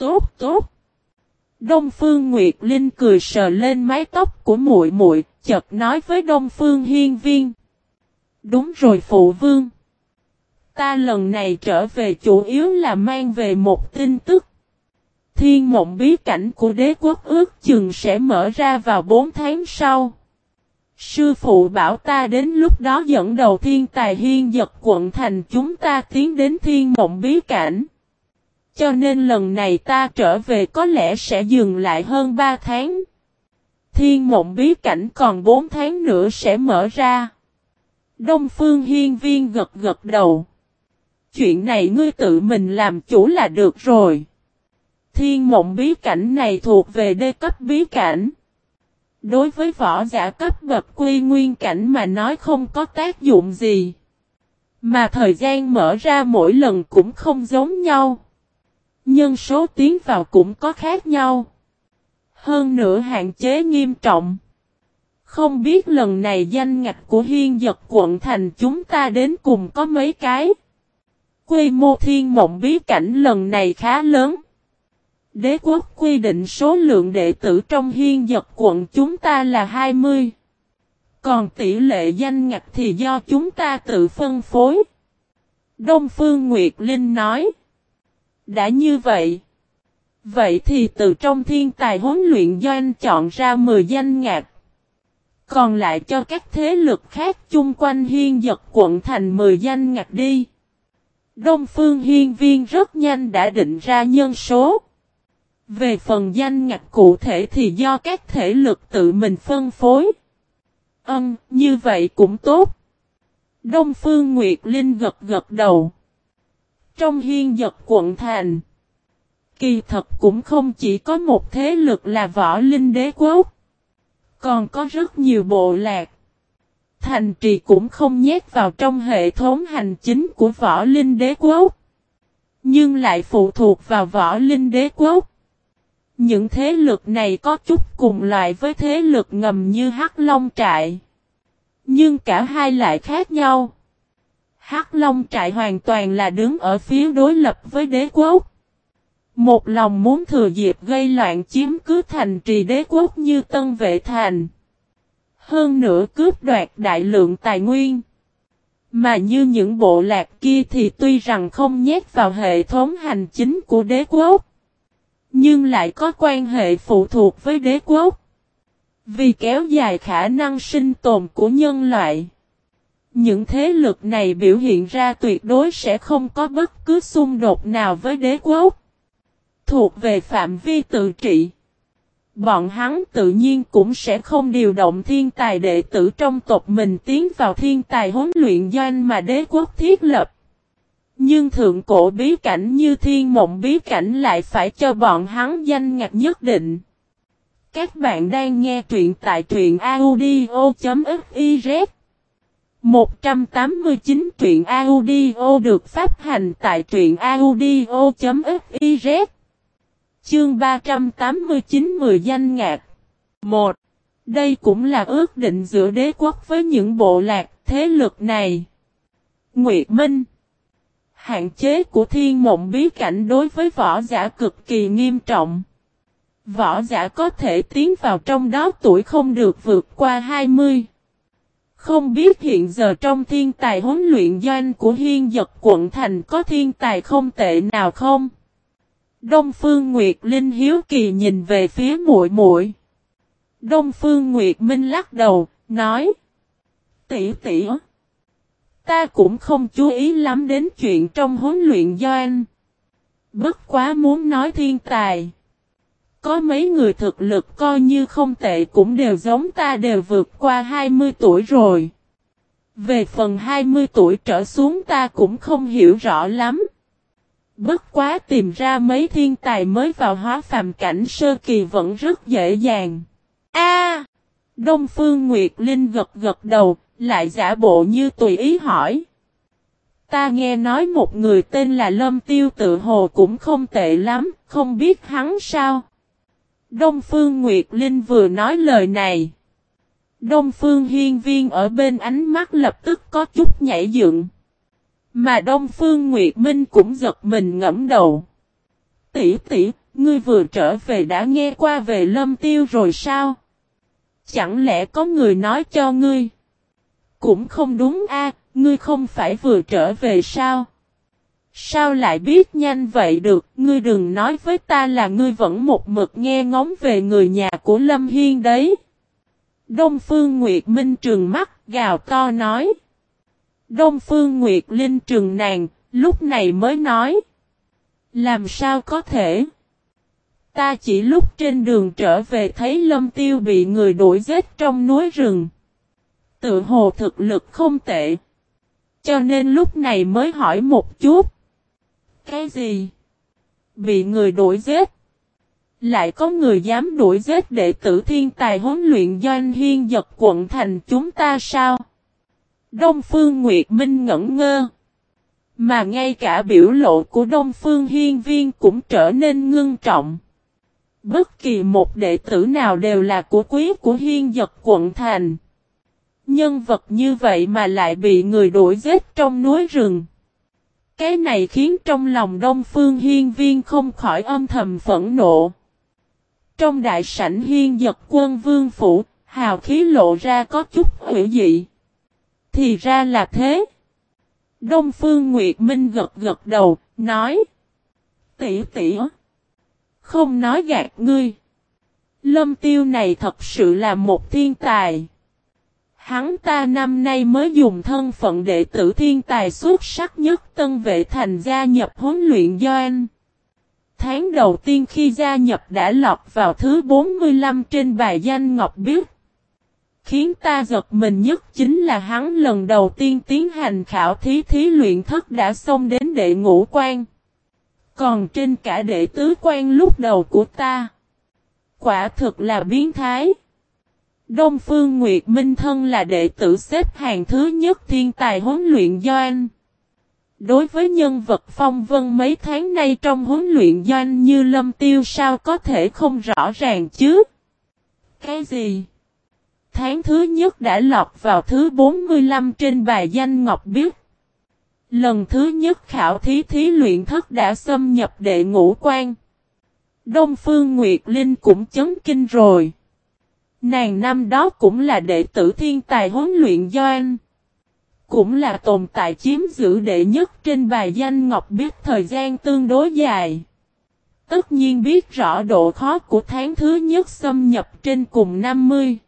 tốt tốt. Đông Phương Nguyệt Linh cười sờ lên mái tóc của muội muội, chợt nói với Đông Phương Hiên Viên. Đúng rồi phụ vương. Ta lần này trở về chủ yếu là mang về một tin tức. Thiên mộng bí cảnh của đế quốc ước chừng sẽ mở ra vào 4 tháng sau. Sư phụ bảo ta đến lúc đó dẫn đầu thiên tài hiên giật quận thành chúng ta tiến đến thiên mộng bí cảnh. Cho nên lần này ta trở về có lẽ sẽ dừng lại hơn 3 tháng. Thiên mộng bí cảnh còn 4 tháng nữa sẽ mở ra. Đông Phương Hiên Viên gật gật đầu. Chuyện này ngươi tự mình làm chủ là được rồi. Thiên mộng bí cảnh này thuộc về đê cấp bí cảnh. Đối với võ giả cấp bậc quy nguyên cảnh mà nói không có tác dụng gì. Mà thời gian mở ra mỗi lần cũng không giống nhau. Nhân số tiến vào cũng có khác nhau. Hơn nữa hạn chế nghiêm trọng. Không biết lần này danh ngạch của hiên giật quận thành chúng ta đến cùng có mấy cái. Quy mô thiên mộng bí cảnh lần này khá lớn. Đế quốc quy định số lượng đệ tử trong hiên giật quận chúng ta là 20. Còn tỷ lệ danh ngạch thì do chúng ta tự phân phối. Đông Phương Nguyệt Linh nói. Đã như vậy. Vậy thì từ trong thiên tài huấn luyện doanh chọn ra 10 danh ngạc. Còn lại cho các thế lực khác chung quanh hiên giật quận thành 10 danh ngạc đi. Đông Phương Hiên Viên rất nhanh đã định ra nhân số. Về phần danh ngạch cụ thể thì do các thể lực tự mình phân phối. Ân, như vậy cũng tốt. Đông Phương Nguyệt Linh gật gật đầu. Trong hiên giật quận thành. Kỳ thật cũng không chỉ có một thế lực là võ linh đế quốc. Còn có rất nhiều bộ lạc. Thành trì cũng không nhét vào trong hệ thống hành chính của võ linh đế quốc. Nhưng lại phụ thuộc vào võ linh đế quốc. Những thế lực này có chút cùng loại với thế lực ngầm như Hắc Long Trại. Nhưng cả hai lại khác nhau. Hắc Long Trại hoàn toàn là đứng ở phía đối lập với đế quốc. Một lòng muốn thừa dịp gây loạn chiếm cứ thành trì đế quốc như Tân Vệ Thành. Hơn nữa cướp đoạt đại lượng tài nguyên. Mà như những bộ lạc kia thì tuy rằng không nhét vào hệ thống hành chính của đế quốc. Nhưng lại có quan hệ phụ thuộc với đế quốc. Vì kéo dài khả năng sinh tồn của nhân loại. Những thế lực này biểu hiện ra tuyệt đối sẽ không có bất cứ xung đột nào với đế quốc. Thuộc về phạm vi tự trị. Bọn hắn tự nhiên cũng sẽ không điều động thiên tài đệ tử trong tộc mình tiến vào thiên tài huấn luyện doanh mà đế quốc thiết lập. Nhưng thượng cổ bí cảnh như thiên mộng bí cảnh lại phải cho bọn hắn danh ngạch nhất định. Các bạn đang nghe truyện tại truyện audio.fif 189 truyện audio được phát hành tại truyện audio.fiz Chương 389 10 danh ngạc 1. Đây cũng là ước định giữa đế quốc với những bộ lạc thế lực này. Nguyệt Minh Hạn chế của thiên mộng bí cảnh đối với võ giả cực kỳ nghiêm trọng. Võ giả có thể tiến vào trong đó tuổi không được vượt qua 20. Không biết hiện giờ trong thiên tài huấn luyện doanh của hiên giật quận thành có thiên tài không tệ nào không? Đông Phương Nguyệt Linh hiếu kỳ nhìn về phía muội muội. Đông Phương Nguyệt Minh lắc đầu, nói: "Tỷ tỷ, ta cũng không chú ý lắm đến chuyện trong huấn luyện doanh. Bất quá muốn nói thiên tài, có mấy người thực lực coi như không tệ cũng đều giống ta đều vượt qua 20 tuổi rồi. Về phần 20 tuổi trở xuống ta cũng không hiểu rõ lắm. Bất quá tìm ra mấy thiên tài mới vào hóa phàm cảnh sơ kỳ vẫn rất dễ dàng. A! Đông Phương Nguyệt Linh gật gật đầu, lại giả bộ như tùy ý hỏi. Ta nghe nói một người tên là Lâm Tiêu tự hồ cũng không tệ lắm, không biết hắn sao. Đông Phương Nguyệt Linh vừa nói lời này. Đông Phương Hiên Viên ở bên ánh mắt lập tức có chút nhảy dựng. Mà Đông Phương Nguyệt Minh cũng giật mình ngẫm đầu. Tỷ tỷ, ngươi vừa trở về đã nghe qua về lâm tiêu rồi sao? Chẳng lẽ có người nói cho ngươi? Cũng không đúng a, ngươi không phải vừa trở về sao? Sao lại biết nhanh vậy được, ngươi đừng nói với ta là ngươi vẫn một mực nghe ngóng về người nhà của Lâm Hiên đấy. Đông Phương Nguyệt Minh trừng mắt, gào to nói. Đông Phương Nguyệt Linh trừng nàng, lúc này mới nói. Làm sao có thể? Ta chỉ lúc trên đường trở về thấy Lâm Tiêu bị người đuổi giết trong núi rừng. Tự hồ thực lực không tệ. Cho nên lúc này mới hỏi một chút. Cái gì? Bị người đuổi giết. Lại có người dám đuổi giết đệ tử thiên tài huấn luyện doanh hiên giật quận thành chúng ta sao? Đông Phương Nguyệt Minh ngẩn ngơ. Mà ngay cả biểu lộ của Đông Phương Hiên Viên cũng trở nên ngưng trọng. Bất kỳ một đệ tử nào đều là của quý của Hiên giật quận thành. Nhân vật như vậy mà lại bị người đuổi giết trong núi rừng. Cái này khiến trong lòng Đông Phương Hiên Viên không khỏi âm thầm phẫn nộ. Trong đại sảnh hiên giật quân vương phủ, hào khí lộ ra có chút hữu dị. Thì ra là thế. Đông Phương Nguyệt Minh gật gật đầu, nói. Tỷ tỷ. Không nói gạt ngươi. Lâm tiêu này thật sự là một thiên tài. Hắn ta năm nay mới dùng thân phận đệ tử thiên tài xuất sắc nhất tân vệ thành gia nhập huấn luyện doanh. Tháng đầu tiên khi gia nhập đã lọt vào thứ 45 trên bài danh Ngọc Biết. Khiến ta giật mình nhất chính là hắn lần đầu tiên tiến hành khảo thí thí luyện thất đã xông đến đệ ngũ quan. Còn trên cả đệ tứ quan lúc đầu của ta. Quả thực là biến thái. Đông Phương Nguyệt Minh Thân là đệ tử xếp hàng thứ nhất thiên tài huấn luyện doanh. Đối với nhân vật phong vân mấy tháng nay trong huấn luyện doanh như lâm tiêu sao có thể không rõ ràng chứ? Cái gì? Tháng thứ nhất đã lọt vào thứ 45 trên bài danh Ngọc Biết. Lần thứ nhất khảo thí thí luyện thất đã xâm nhập đệ ngũ quan. Đông Phương Nguyệt Linh cũng chấn kinh rồi. Nàng năm đó cũng là đệ tử thiên tài huấn luyện Doan. Cũng là tồn tại chiếm giữ đệ nhất trên bài danh Ngọc biết thời gian tương đối dài. Tất nhiên biết rõ độ khó của tháng thứ nhất xâm nhập trên cùng 50.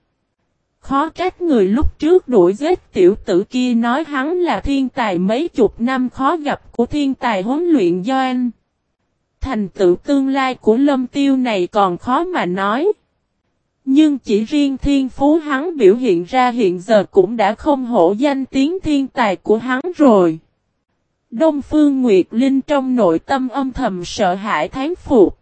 Khó trách người lúc trước đuổi giết tiểu tử kia nói hắn là thiên tài mấy chục năm khó gặp của thiên tài huấn luyện Doan. Thành tựu tương lai của lâm tiêu này còn khó mà nói. Nhưng chỉ riêng thiên phú hắn biểu hiện ra hiện giờ cũng đã không hổ danh tiếng thiên tài của hắn rồi. Đông Phương Nguyệt Linh trong nội tâm âm thầm sợ hãi tháng phục.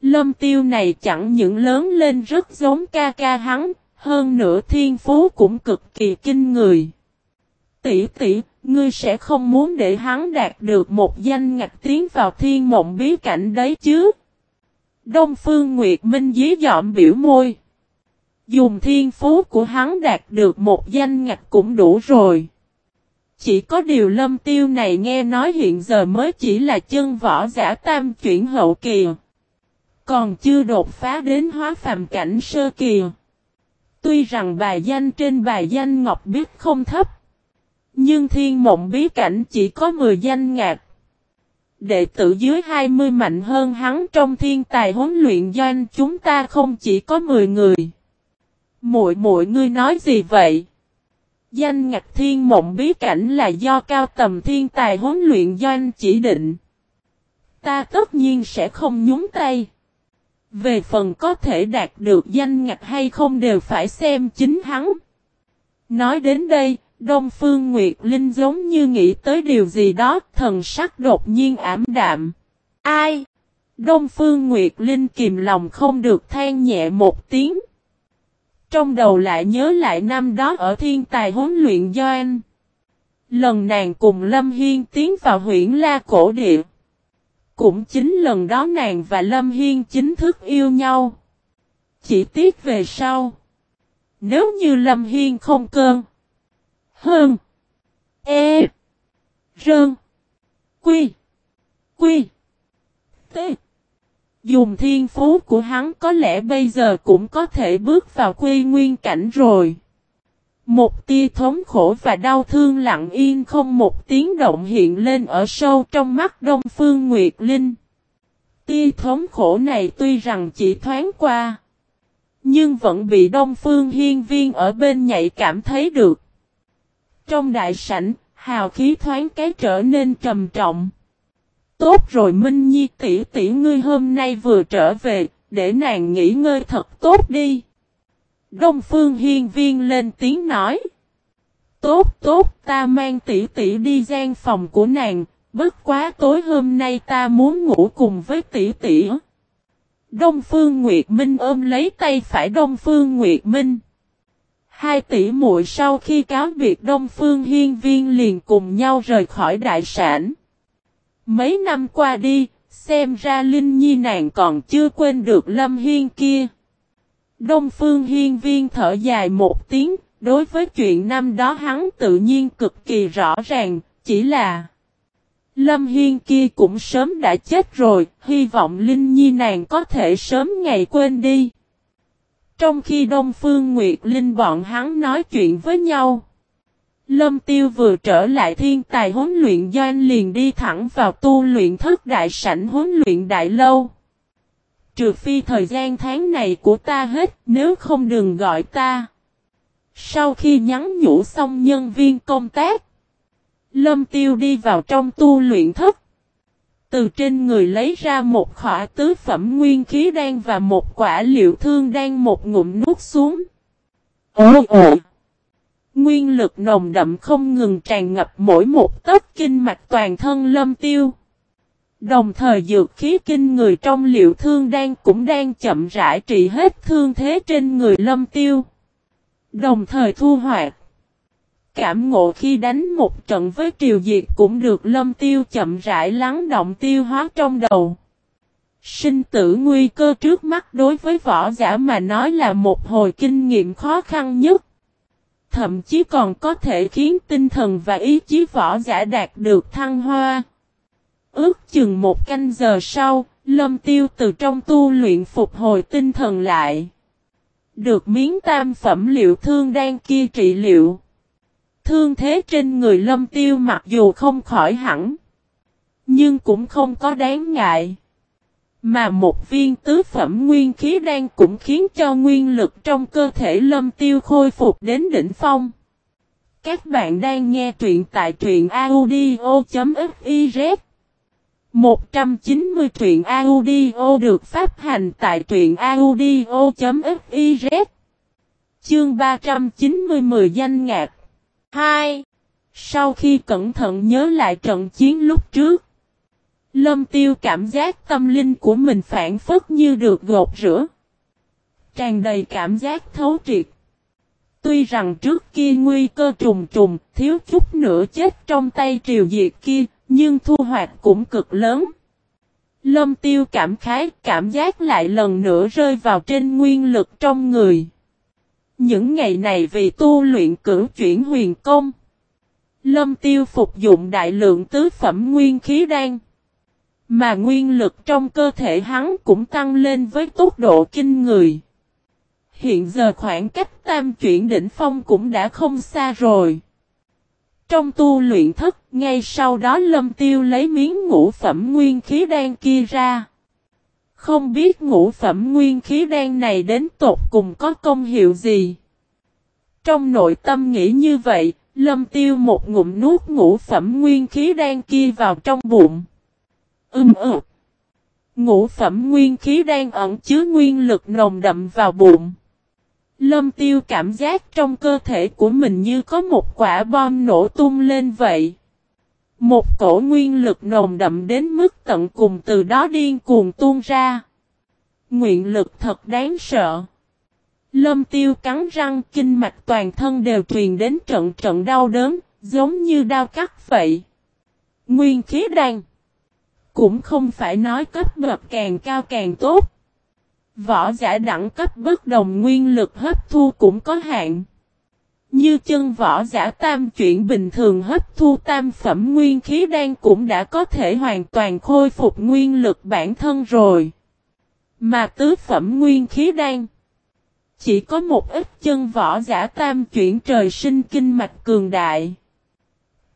Lâm tiêu này chẳng những lớn lên rất giống ca ca hắn, hơn nữa thiên phú cũng cực kỳ kinh người. Tỷ tỷ, ngươi sẽ không muốn để hắn đạt được một danh ngạch tiến vào thiên mộng bí cảnh đấy chứ? Đông Phương Nguyệt Minh dí dọm biểu môi. Dùng thiên phú của hắn đạt được một danh ngạch cũng đủ rồi. Chỉ có điều lâm tiêu này nghe nói hiện giờ mới chỉ là chân võ giả tam chuyển hậu kỳ. Còn chưa đột phá đến hóa phàm cảnh sơ kỳ. Tuy rằng bài danh trên bài danh Ngọc Biết không thấp. Nhưng thiên mộng bí cảnh chỉ có 10 danh ngạc. Đệ tử dưới 20 mạnh hơn hắn trong thiên tài huấn luyện doanh chúng ta không chỉ có 10 người. Muội muội ngươi nói gì vậy? Danh ngạch thiên mộng bí cảnh là do cao tầm thiên tài huấn luyện doanh chỉ định. Ta tất nhiên sẽ không nhúng tay. Về phần có thể đạt được danh ngạch hay không đều phải xem chính hắn. Nói đến đây, Đông Phương Nguyệt Linh giống như nghĩ tới điều gì đó, thần sắc đột nhiên ảm đạm. Ai? Đông Phương Nguyệt Linh kìm lòng không được than nhẹ một tiếng. Trong đầu lại nhớ lại năm đó ở thiên tài huấn luyện doanh. Lần nàng cùng Lâm Hiên tiến vào huyện La Cổ Địa. Cũng chính lần đó nàng và Lâm Hiên chính thức yêu nhau. Chỉ tiếc về sau. Nếu như Lâm Hiên không cơn. Hơn. E. Rơn. Quy. Quy. T. Dùng thiên phú của hắn có lẽ bây giờ cũng có thể bước vào quy nguyên cảnh rồi. Một tia thống khổ và đau thương lặng yên không một tiếng động hiện lên ở sâu trong mắt Đông Phương Nguyệt Linh. Tia thống khổ này tuy rằng chỉ thoáng qua. Nhưng vẫn bị Đông Phương Hiên Viên ở bên nhạy cảm thấy được. Trong đại sảnh, hào khí thoáng cái trở nên trầm trọng. Tốt rồi Minh Nhi tỷ tỷ ngươi hôm nay vừa trở về, để nàng nghỉ ngơi thật tốt đi. Đông Phương Hiên Viên lên tiếng nói. Tốt tốt ta mang tỷ tỷ đi gian phòng của nàng, bất quá tối hôm nay ta muốn ngủ cùng với tỷ tỷ. Đông Phương Nguyệt Minh ôm lấy tay phải Đông Phương Nguyệt Minh. Hai tỷ muội sau khi cáo biệt Đông Phương Hiên Viên liền cùng nhau rời khỏi đại sản. Mấy năm qua đi, xem ra Linh Nhi nàng còn chưa quên được Lâm Hiên kia. Đông Phương Hiên Viên thở dài một tiếng, đối với chuyện năm đó hắn tự nhiên cực kỳ rõ ràng, chỉ là Lâm Hiên kia cũng sớm đã chết rồi, hy vọng Linh Nhi nàng có thể sớm ngày quên đi. Trong khi Đông Phương Nguyệt Linh bọn hắn nói chuyện với nhau. Lâm Tiêu vừa trở lại thiên tài huấn luyện doanh liền đi thẳng vào tu luyện thất đại sảnh huấn luyện đại lâu. Trừ phi thời gian tháng này của ta hết, nếu không đừng gọi ta. Sau khi nhắn nhủ xong nhân viên công tác. Lâm Tiêu đi vào trong tu luyện thất. Từ trên người lấy ra một khỏa tứ phẩm nguyên khí đan và một quả liệu thương đan một ngụm nuốt xuống. Ồ ồ! Nguyên lực nồng đậm không ngừng tràn ngập mỗi một tấc kinh mạch toàn thân lâm tiêu. Đồng thời dược khí kinh người trong liệu thương đan cũng đang chậm rãi trị hết thương thế trên người lâm tiêu. Đồng thời thu hoạch. Cảm ngộ khi đánh một trận với triều diệt cũng được lâm tiêu chậm rãi lắng động tiêu hóa trong đầu. Sinh tử nguy cơ trước mắt đối với võ giả mà nói là một hồi kinh nghiệm khó khăn nhất. Thậm chí còn có thể khiến tinh thần và ý chí võ giả đạt được thăng hoa. Ước chừng một canh giờ sau, lâm tiêu từ trong tu luyện phục hồi tinh thần lại. Được miếng tam phẩm liệu thương đang kia trị liệu. Thương thế trên người lâm tiêu mặc dù không khỏi hẳn. Nhưng cũng không có đáng ngại. Mà một viên tứ phẩm nguyên khí đang cũng khiến cho nguyên lực trong cơ thể lâm tiêu khôi phục đến đỉnh phong. Các bạn đang nghe truyện tại truyện audio.fiz 190 truyện audio được phát hành tại truyện audio.fiz Chương 390 10 danh ngạc 2. Sau khi cẩn thận nhớ lại trận chiến lúc trước Lâm tiêu cảm giác tâm linh của mình phản phất như được gột rửa. Tràn đầy cảm giác thấu triệt. Tuy rằng trước kia nguy cơ trùng trùng, thiếu chút nữa chết trong tay triều diệt kia, nhưng thu hoạch cũng cực lớn. Lâm tiêu cảm khái, cảm giác lại lần nữa rơi vào trên nguyên lực trong người. Những ngày này vì tu luyện cử chuyển huyền công. Lâm tiêu phục dụng đại lượng tứ phẩm nguyên khí đan. Mà nguyên lực trong cơ thể hắn cũng tăng lên với tốc độ kinh người. Hiện giờ khoảng cách tam chuyển đỉnh phong cũng đã không xa rồi. Trong tu luyện thất, ngay sau đó lâm tiêu lấy miếng ngũ phẩm nguyên khí đan kia ra. Không biết ngũ phẩm nguyên khí đen này đến tột cùng có công hiệu gì. Trong nội tâm nghĩ như vậy, lâm tiêu một ngụm nuốt ngũ phẩm nguyên khí đen kia vào trong bụng. Ưm ư. Ngũ phẩm nguyên khí đang ẩn chứa nguyên lực nồng đậm vào bụng. Lâm tiêu cảm giác trong cơ thể của mình như có một quả bom nổ tung lên vậy. Một cổ nguyên lực nồng đậm đến mức tận cùng từ đó điên cuồng tuôn ra. Nguyện lực thật đáng sợ. Lâm tiêu cắn răng kinh mạch toàn thân đều truyền đến trận trận đau đớn, giống như đau cắt vậy. Nguyên khí đan. Cũng không phải nói cấp bậc càng cao càng tốt. Võ giả đẳng cấp bất đồng nguyên lực hấp thu cũng có hạn. Như chân võ giả tam chuyển bình thường hấp thu tam phẩm nguyên khí đan cũng đã có thể hoàn toàn khôi phục nguyên lực bản thân rồi. Mà tứ phẩm nguyên khí đan. Chỉ có một ít chân võ giả tam chuyển trời sinh kinh mạch cường đại.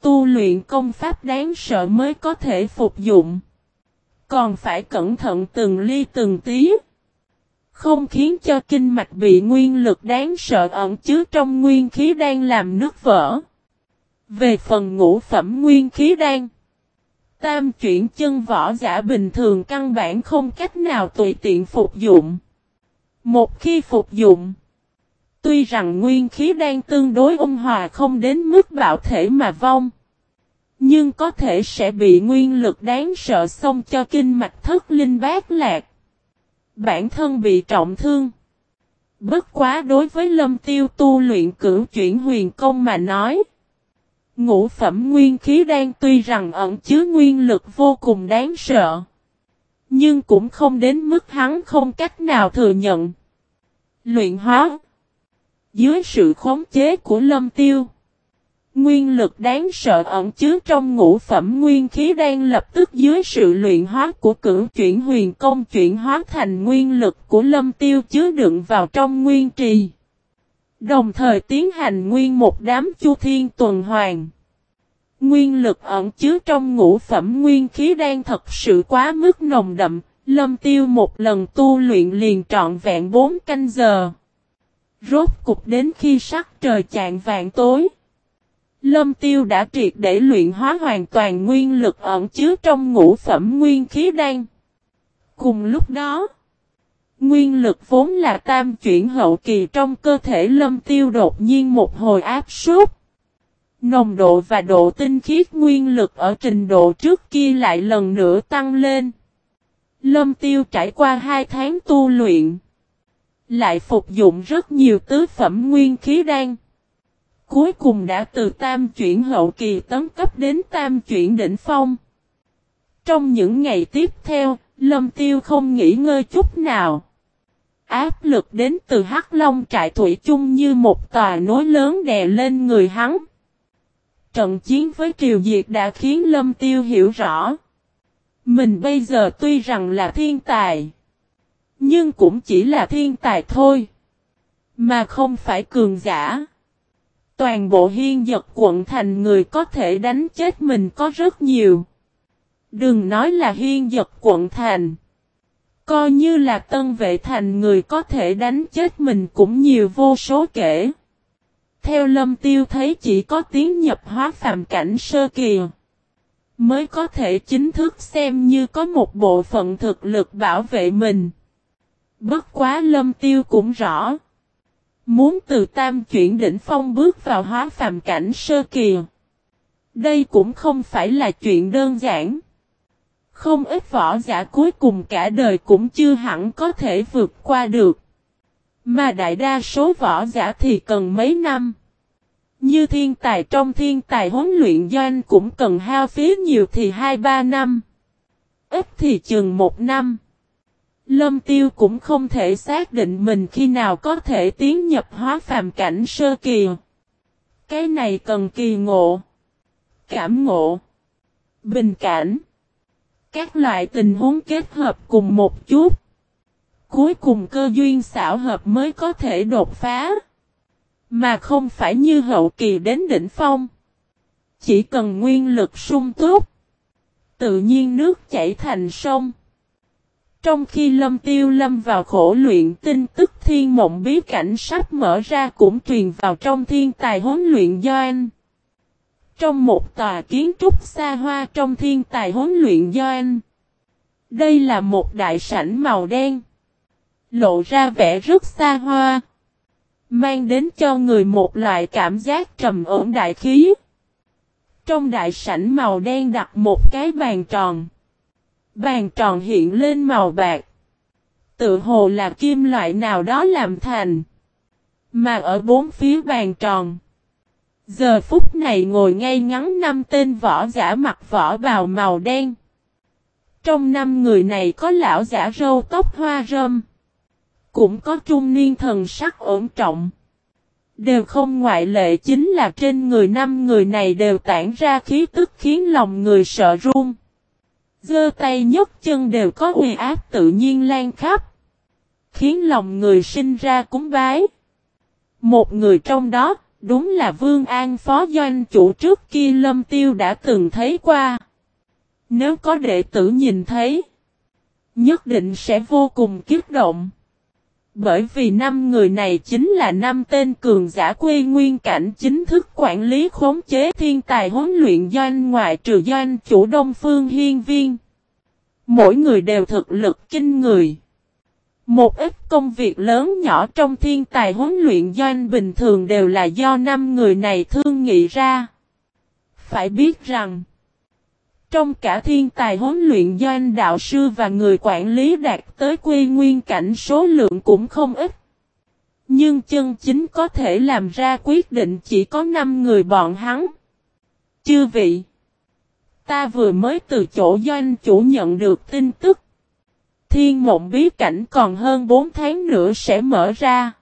Tu luyện công pháp đáng sợ mới có thể phục dụng. Còn phải cẩn thận từng ly từng tí. Không khiến cho kinh mạch bị nguyên lực đáng sợ ẩn chứa trong nguyên khí đang làm nước vỡ. Về phần ngũ phẩm nguyên khí đan. Tam chuyển chân võ giả bình thường căn bản không cách nào tùy tiện phục dụng. Một khi phục dụng. Tuy rằng nguyên khí đang tương đối ôn hòa không đến mức bạo thể mà vong. Nhưng có thể sẽ bị nguyên lực đáng sợ xông cho kinh mạch thất linh bát lạc. Bản thân bị trọng thương. Bất quá đối với lâm tiêu tu luyện cửu chuyển huyền công mà nói. Ngũ phẩm nguyên khí đang tuy rằng ẩn chứa nguyên lực vô cùng đáng sợ. Nhưng cũng không đến mức hắn không cách nào thừa nhận. Luyện hóa. Dưới sự khống chế của lâm tiêu. Nguyên lực đáng sợ ẩn chứa trong ngũ phẩm nguyên khí đang lập tức dưới sự luyện hóa của cửu chuyển huyền công chuyển hóa thành nguyên lực của lâm tiêu chứa đựng vào trong nguyên trì. Đồng thời tiến hành nguyên một đám chu thiên tuần hoàn. Nguyên lực ẩn chứa trong ngũ phẩm nguyên khí đang thật sự quá mức nồng đậm, lâm tiêu một lần tu luyện liền trọn vẹn 4 canh giờ. Rốt cục đến khi sắc trời chạng vạn tối. Lâm tiêu đã triệt để luyện hóa hoàn toàn nguyên lực ẩn chứa trong ngũ phẩm nguyên khí đan. Cùng lúc đó, nguyên lực vốn là tam chuyển hậu kỳ trong cơ thể lâm tiêu đột nhiên một hồi áp suốt. Nồng độ và độ tinh khiết nguyên lực ở trình độ trước kia lại lần nữa tăng lên. Lâm tiêu trải qua hai tháng tu luyện. Lại phục dụng rất nhiều tứ phẩm nguyên khí đan. Cuối cùng đã từ tam chuyển hậu kỳ tấn cấp đến tam chuyển đỉnh phong. Trong những ngày tiếp theo, Lâm Tiêu không nghỉ ngơi chút nào. Áp lực đến từ Hắc Long trại thủy chung như một tòa núi lớn đè lên người hắn. Trận chiến với Triều Diệt đã khiến Lâm Tiêu hiểu rõ. Mình bây giờ tuy rằng là thiên tài. Nhưng cũng chỉ là thiên tài thôi. Mà không phải cường giả. Toàn bộ hiên giật quận thành người có thể đánh chết mình có rất nhiều. Đừng nói là hiên giật quận thành. Coi như là tân vệ thành người có thể đánh chết mình cũng nhiều vô số kể. Theo lâm tiêu thấy chỉ có tiến nhập hóa phạm cảnh sơ kỳ. Mới có thể chính thức xem như có một bộ phận thực lực bảo vệ mình. Bất quá lâm tiêu cũng rõ. Muốn từ tam chuyển đỉnh phong bước vào hóa phàm cảnh sơ kỳ. Đây cũng không phải là chuyện đơn giản. Không ít võ giả cuối cùng cả đời cũng chưa hẳn có thể vượt qua được. Mà đại đa số võ giả thì cần mấy năm. Như thiên tài trong thiên tài huấn luyện doanh cũng cần hao phí nhiều thì 2-3 năm. Ít thì chừng một năm. Lâm tiêu cũng không thể xác định mình khi nào có thể tiến nhập hóa phàm cảnh sơ kỳ. Cái này cần kỳ ngộ. Cảm ngộ. Bình cảnh. Các loại tình huống kết hợp cùng một chút. Cuối cùng cơ duyên xảo hợp mới có thể đột phá. Mà không phải như hậu kỳ đến đỉnh phong. Chỉ cần nguyên lực sung túc. Tự nhiên nước chảy thành sông. Trong khi lâm tiêu lâm vào khổ luyện tin tức thiên mộng bí cảnh sắp mở ra cũng truyền vào trong thiên tài huấn luyện do anh. Trong một tòa kiến trúc xa hoa trong thiên tài huấn luyện do anh. Đây là một đại sảnh màu đen. Lộ ra vẻ rất xa hoa. Mang đến cho người một loại cảm giác trầm ổn đại khí. Trong đại sảnh màu đen đặt một cái bàn tròn. Bàn tròn hiện lên màu bạc. Tự hồ là kim loại nào đó làm thành. Mà ở bốn phía bàn tròn. Giờ phút này ngồi ngay ngắn năm tên võ giả mặc võ bào màu đen. Trong năm người này có lão giả râu tóc hoa râm. Cũng có trung niên thần sắc ổn trọng. Đều không ngoại lệ chính là trên người năm người này đều tản ra khí tức khiến lòng người sợ run. Dơ tay nhấc chân đều có uy áp tự nhiên lan khắp. khiến lòng người sinh ra cúng bái. Một người trong đó, đúng là Vương An phó doanh chủ trước kia Lâm Tiêu đã từng thấy qua. Nếu có đệ tử nhìn thấy, nhất định sẽ vô cùng kiếp động. Bởi vì năm người này chính là năm tên cường giả quê nguyên cảnh chính thức quản lý khống chế thiên tài huấn luyện doanh ngoại trừ doanh chủ Đông Phương Hiên Viên. Mỗi người đều thực lực kinh người. Một ít công việc lớn nhỏ trong thiên tài huấn luyện doanh bình thường đều là do năm người này thương nghị ra. Phải biết rằng, trong cả thiên tài huấn luyện doanh đạo sư và người quản lý đạt tới quy nguyên cảnh số lượng cũng không ít. Nhưng chân chính có thể làm ra quyết định chỉ có 5 người bọn hắn. Chư vị, ta vừa mới từ chỗ doanh chủ nhận được tin tức. Thiên mộng bí cảnh còn hơn 4 tháng nữa sẽ mở ra.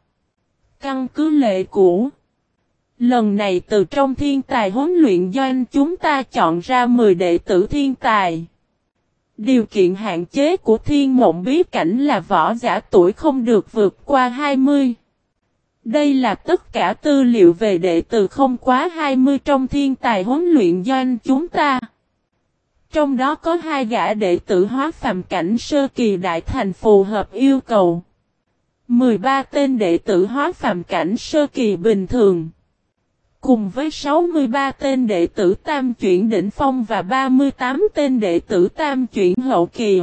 Căn cứ lệ cũ. Lần này từ trong thiên tài huấn luyện doanh chúng ta chọn ra 10 đệ tử thiên tài. Điều kiện hạn chế của thiên mộng bí cảnh là võ giả tuổi không được vượt qua 20. Đây là tất cả tư liệu về đệ tử không quá 20 trong thiên tài huấn luyện doanh chúng ta. Trong đó có hai gã đệ tử hóa phàm cảnh sơ kỳ đại thành phù hợp yêu cầu. 13 tên đệ tử hóa phàm cảnh sơ kỳ bình thường. Cùng với 63 tên đệ tử tam chuyển đỉnh phong và 38 tên đệ tử tam chuyển hậu kỳ.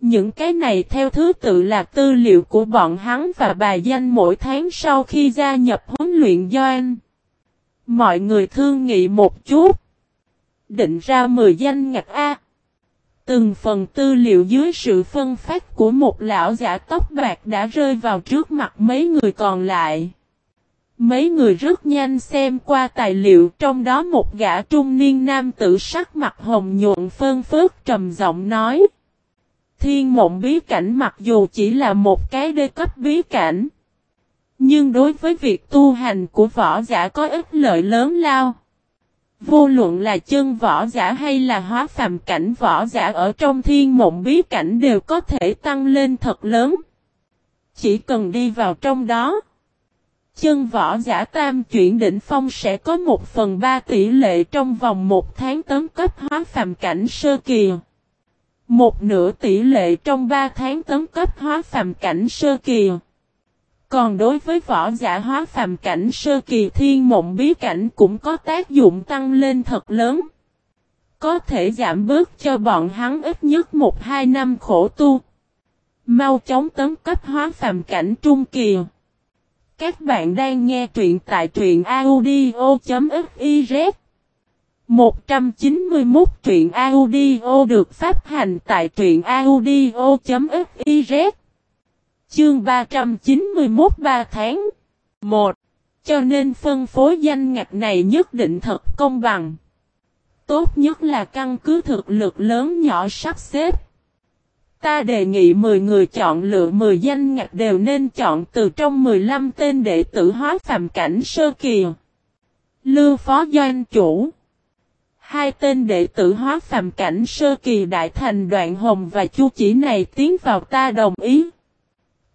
Những cái này theo thứ tự là tư liệu của bọn hắn và bài danh mỗi tháng sau khi gia nhập huấn luyện doanh. Mọi người thương nghị một chút định ra 10 danh ngạch A. Từng phần tư liệu dưới sự phân phát của một lão giả tóc bạc đã rơi vào trước mặt mấy người còn lại. Mấy người rất nhanh xem qua tài liệu, trong đó một gã trung niên nam tử sắc mặt hồng nhuận phơn phớt trầm giọng nói. Thiên mộng bí cảnh mặc dù chỉ là một cái đê cấp bí cảnh. Nhưng đối với việc tu hành của võ giả có ích lợi lớn lao. Vô luận là chân võ giả hay là hóa phàm cảnh võ giả ở trong thiên mộng bí cảnh đều có thể tăng lên thật lớn. Chỉ cần đi vào trong đó. Chân võ giả tam chuyển đỉnh phong sẽ có một phần ba tỷ lệ trong vòng một tháng tấn cấp hóa phàm cảnh sơ kỳ. Một nửa tỷ lệ trong ba tháng tấn cấp hóa phàm cảnh sơ kỳ. Còn đối với võ giả hóa phàm cảnh sơ kỳ, thiên mộng bí cảnh cũng có tác dụng tăng lên thật lớn. Có thể giảm bớt cho bọn hắn ít nhất 1-2 năm khổ tu. Mau chóng tấn cấp hóa phàm cảnh trung kỳ. Các bạn đang nghe truyện tại truyện audio.fiz 191 truyện audio được phát hành tại truyện audio.fiz Chương 391 3 tháng 1. Cho nên phân phối danh ngạch này nhất định thật công bằng. Tốt nhất là căn cứ thực lực lớn nhỏ sắp xếp. Ta đề nghị 10 người chọn lựa 10 danh ngạc đều nên chọn từ trong 15 tên đệ tử hóa phàm cảnh sơ kỳ. Lưu phó doanh chủ. Hai tên đệ tử hóa phàm cảnh sơ kỳ đại thành đoạn hồng và chu chỉ này tiến vào ta đồng ý.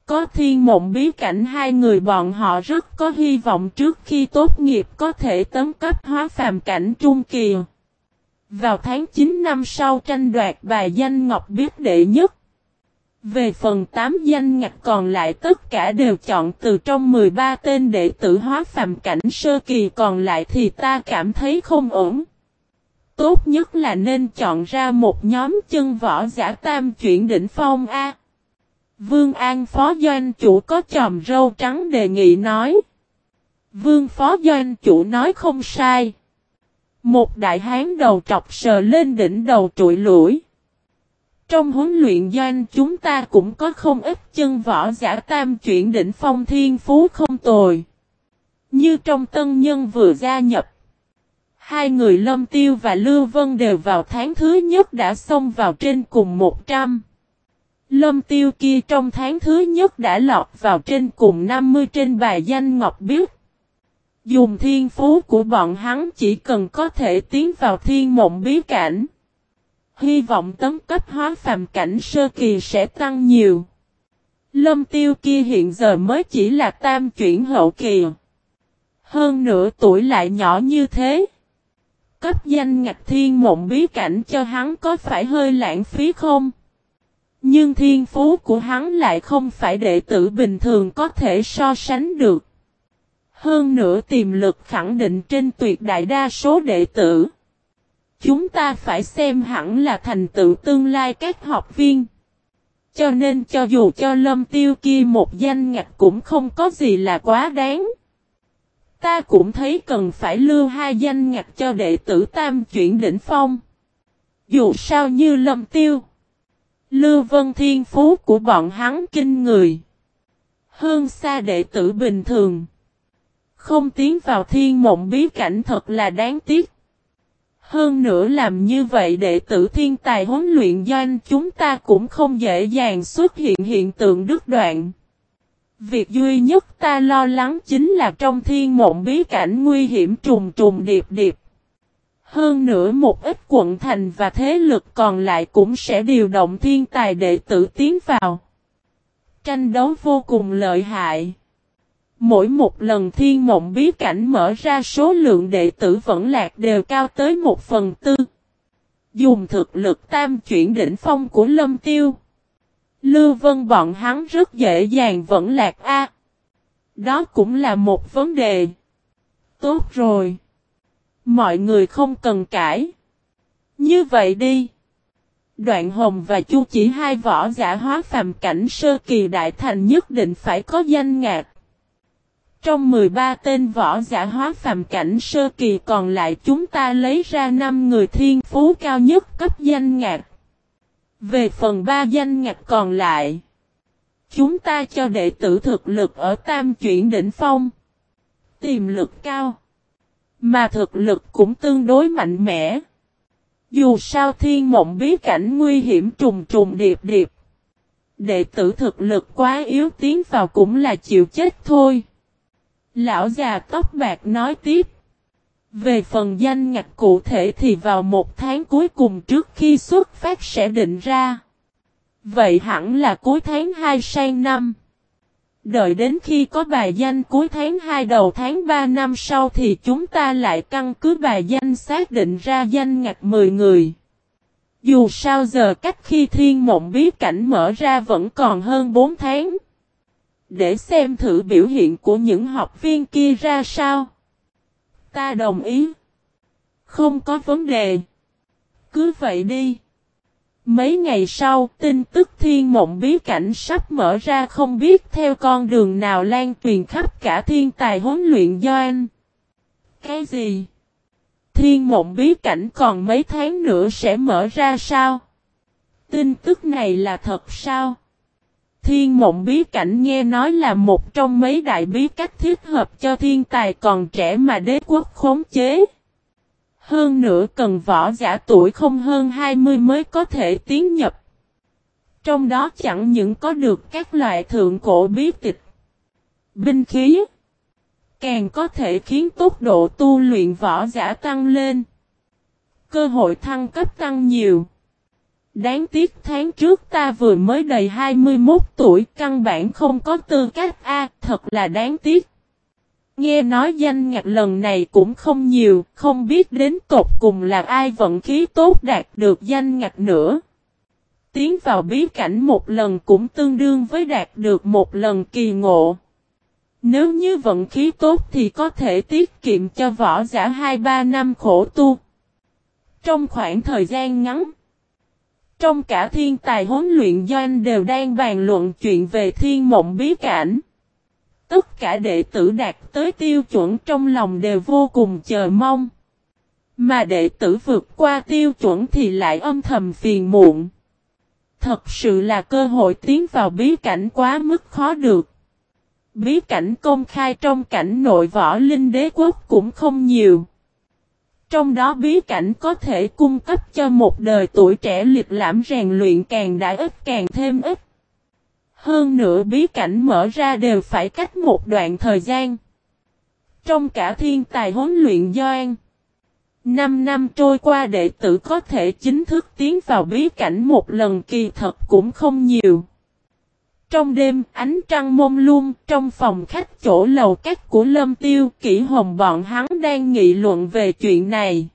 Có thiên mộng bí cảnh hai người bọn họ rất có hy vọng trước khi tốt nghiệp có thể tấn cấp hóa phàm cảnh trung kỳ. Vào tháng 9 năm sau tranh đoạt bài danh ngọc biết đệ nhất. Về phần 8 danh ngạch còn lại tất cả đều chọn từ trong 13 tên đệ tử hóa phàm cảnh sơ kỳ, còn lại thì ta cảm thấy không ổn. Tốt nhất là nên chọn ra một nhóm chân võ giả tam chuyển đỉnh phong A. Vương An Phó Doanh Chủ có chòm râu trắng đề nghị nói. Vương Phó Doanh Chủ nói không sai. Một đại hán đầu trọc sờ lên đỉnh đầu trụi lũi. Trong huấn luyện doanh, chúng ta cũng có không ít chân võ giả tam chuyển đỉnh phong thiên phú không tồi. Như trong tân nhân vừa gia nhập. Hai người Lâm Tiêu và Lưu Vân đều vào tháng thứ nhất đã xông vào trên cùng 100. Lâm tiêu kia trong tháng thứ nhất đã lọt vào trên cùng 50 trên bài danh Ngọc Biếc. Dùng thiên phú của bọn hắn chỉ cần có thể tiến vào thiên mộng bí cảnh. Hy vọng tấn cấp hóa phàm cảnh sơ kỳ sẽ tăng nhiều. Lâm tiêu kia hiện giờ mới chỉ là tam chuyển hậu kỳ. Hơn nửa tuổi lại nhỏ như thế. Cấp danh ngạch thiên mộng bí cảnh cho hắn có phải hơi lãng phí không? Nhưng thiên phú của hắn lại không phải đệ tử bình thường có thể so sánh được. Hơn nữa tiềm lực khẳng định trên tuyệt đại đa số đệ tử. Chúng ta phải xem hẳn là thành tựu tương lai các học viên. Cho nên cho dù cho lâm tiêu kia một danh ngạch cũng không có gì là quá đáng. Ta cũng thấy cần phải lưu hai danh ngạch cho đệ tử tam chuyển đỉnh phong. Dù sao như lâm tiêu. Lưu vân thiên phú của bọn hắn kinh người. Hơn xa đệ tử bình thường. Không tiến vào thiên mộng bí cảnh thật là đáng tiếc. Hơn nữa làm như vậy đệ tử thiên tài huấn luyện doanh chúng ta cũng không dễ dàng xuất hiện hiện tượng đứt đoạn. Việc duy nhất ta lo lắng chính là trong thiên mộng bí cảnh nguy hiểm trùng trùng điệp điệp. Hơn nữa một ít quận thành và thế lực còn lại cũng sẽ điều động thiên tài đệ tử tiến vào. Tranh đấu vô cùng lợi hại. Mỗi một lần thiên mộng bí cảnh mở ra số lượng đệ tử vẫn lạc đều cao tới một phần tư. Dùng thực lực tam chuyển đỉnh phong của lâm tiêu. Lưu vân bọn hắn rất dễ dàng vẫn lạc A. đó cũng là một vấn đề. Tốt rồi. Mọi người không cần cãi. Như vậy đi. Đoạn hồng và chu chỉ hai võ giả hóa phàm cảnh sơ kỳ đại thành nhất định phải có danh ngạc. Trong 13 tên võ giả hóa phàm cảnh sơ kỳ còn lại chúng ta lấy ra 5 người thiên phú cao nhất cấp danh ngạc. Về phần 3 danh ngạc còn lại, chúng ta cho đệ tử thực lực ở tam chuyển đỉnh phong. Tiềm lực cao, mà thực lực cũng tương đối mạnh mẽ. Dù sao thiên mộng bí cảnh nguy hiểm trùng trùng điệp điệp. Đệ tử thực lực quá yếu tiến vào cũng là chịu chết thôi. Lão già tóc bạc nói tiếp. Về phần danh ngạch cụ thể thì vào một tháng cuối cùng trước khi xuất phát sẽ định ra. Vậy hẳn là cuối tháng 2 sang năm. Đợi đến khi có bài danh cuối tháng 2 đầu tháng 3 năm sau thì chúng ta lại căn cứ bài danh xác định ra danh ngạch 10 người. Dù sao giờ cách khi thiên mộng bí cảnh mở ra vẫn còn hơn 4 tháng. Để xem thử biểu hiện của những học viên kia ra sao. Ta đồng ý. Không có vấn đề. Cứ vậy đi. Mấy ngày sau, tin tức thiên mộng bí cảnh sắp mở ra không biết theo con đường nào lan truyền khắp cả thiên tài huấn luyện doanh. Cái gì? Thiên mộng bí cảnh còn mấy tháng nữa sẽ mở ra sao? Tin tức này là thật sao? Thiên mộng bí cảnh nghe nói là một trong mấy đại bí cách thiết hợp cho thiên tài còn trẻ mà đế quốc khống chế. Hơn nữa cần võ giả tuổi không hơn 20 mới có thể tiến nhập. Trong đó chẳng những có được các loại thượng cổ bí tịch, binh khí, càng có thể khiến tốc độ tu luyện võ giả tăng lên. Cơ hội thăng cấp tăng nhiều. Đáng tiếc tháng trước ta vừa mới đầy 21 tuổi căn bản không có tư cách A, thật là đáng tiếc. Nghe nói danh ngạc lần này cũng không nhiều, không biết đến tột cùng là ai vận khí tốt đạt được danh ngạc nữa. Tiến vào bí cảnh một lần cũng tương đương với đạt được một lần kỳ ngộ. Nếu như vận khí tốt thì có thể tiết kiệm cho võ giả 2-3 năm khổ tu. Trong khoảng thời gian ngắn, trong cả thiên tài huấn luyện doanh đều đang bàn luận chuyện về thiên mộng bí cảnh. Tất cả đệ tử đạt tới tiêu chuẩn trong lòng đều vô cùng chờ mong. Mà đệ tử vượt qua tiêu chuẩn thì lại âm thầm phiền muộn. Thật sự là cơ hội tiến vào bí cảnh quá mức khó được. Bí cảnh công khai trong cảnh nội võ linh đế quốc cũng không nhiều. Trong đó bí cảnh có thể cung cấp cho một đời tuổi trẻ liệt lãm rèn luyện càng đã ít càng thêm ít. Hơn nữa bí cảnh mở ra đều phải cách một đoạn thời gian. Trong cả thiên tài huấn luyện doan. Năm năm trôi qua đệ tử có thể chính thức tiến vào bí cảnh một lần kỳ thật cũng không nhiều. Trong đêm, ánh trăng mông lung, trong phòng khách chỗ lầu các của Lâm Tiêu, kỹ hồng bọn hắn đang nghị luận về chuyện này.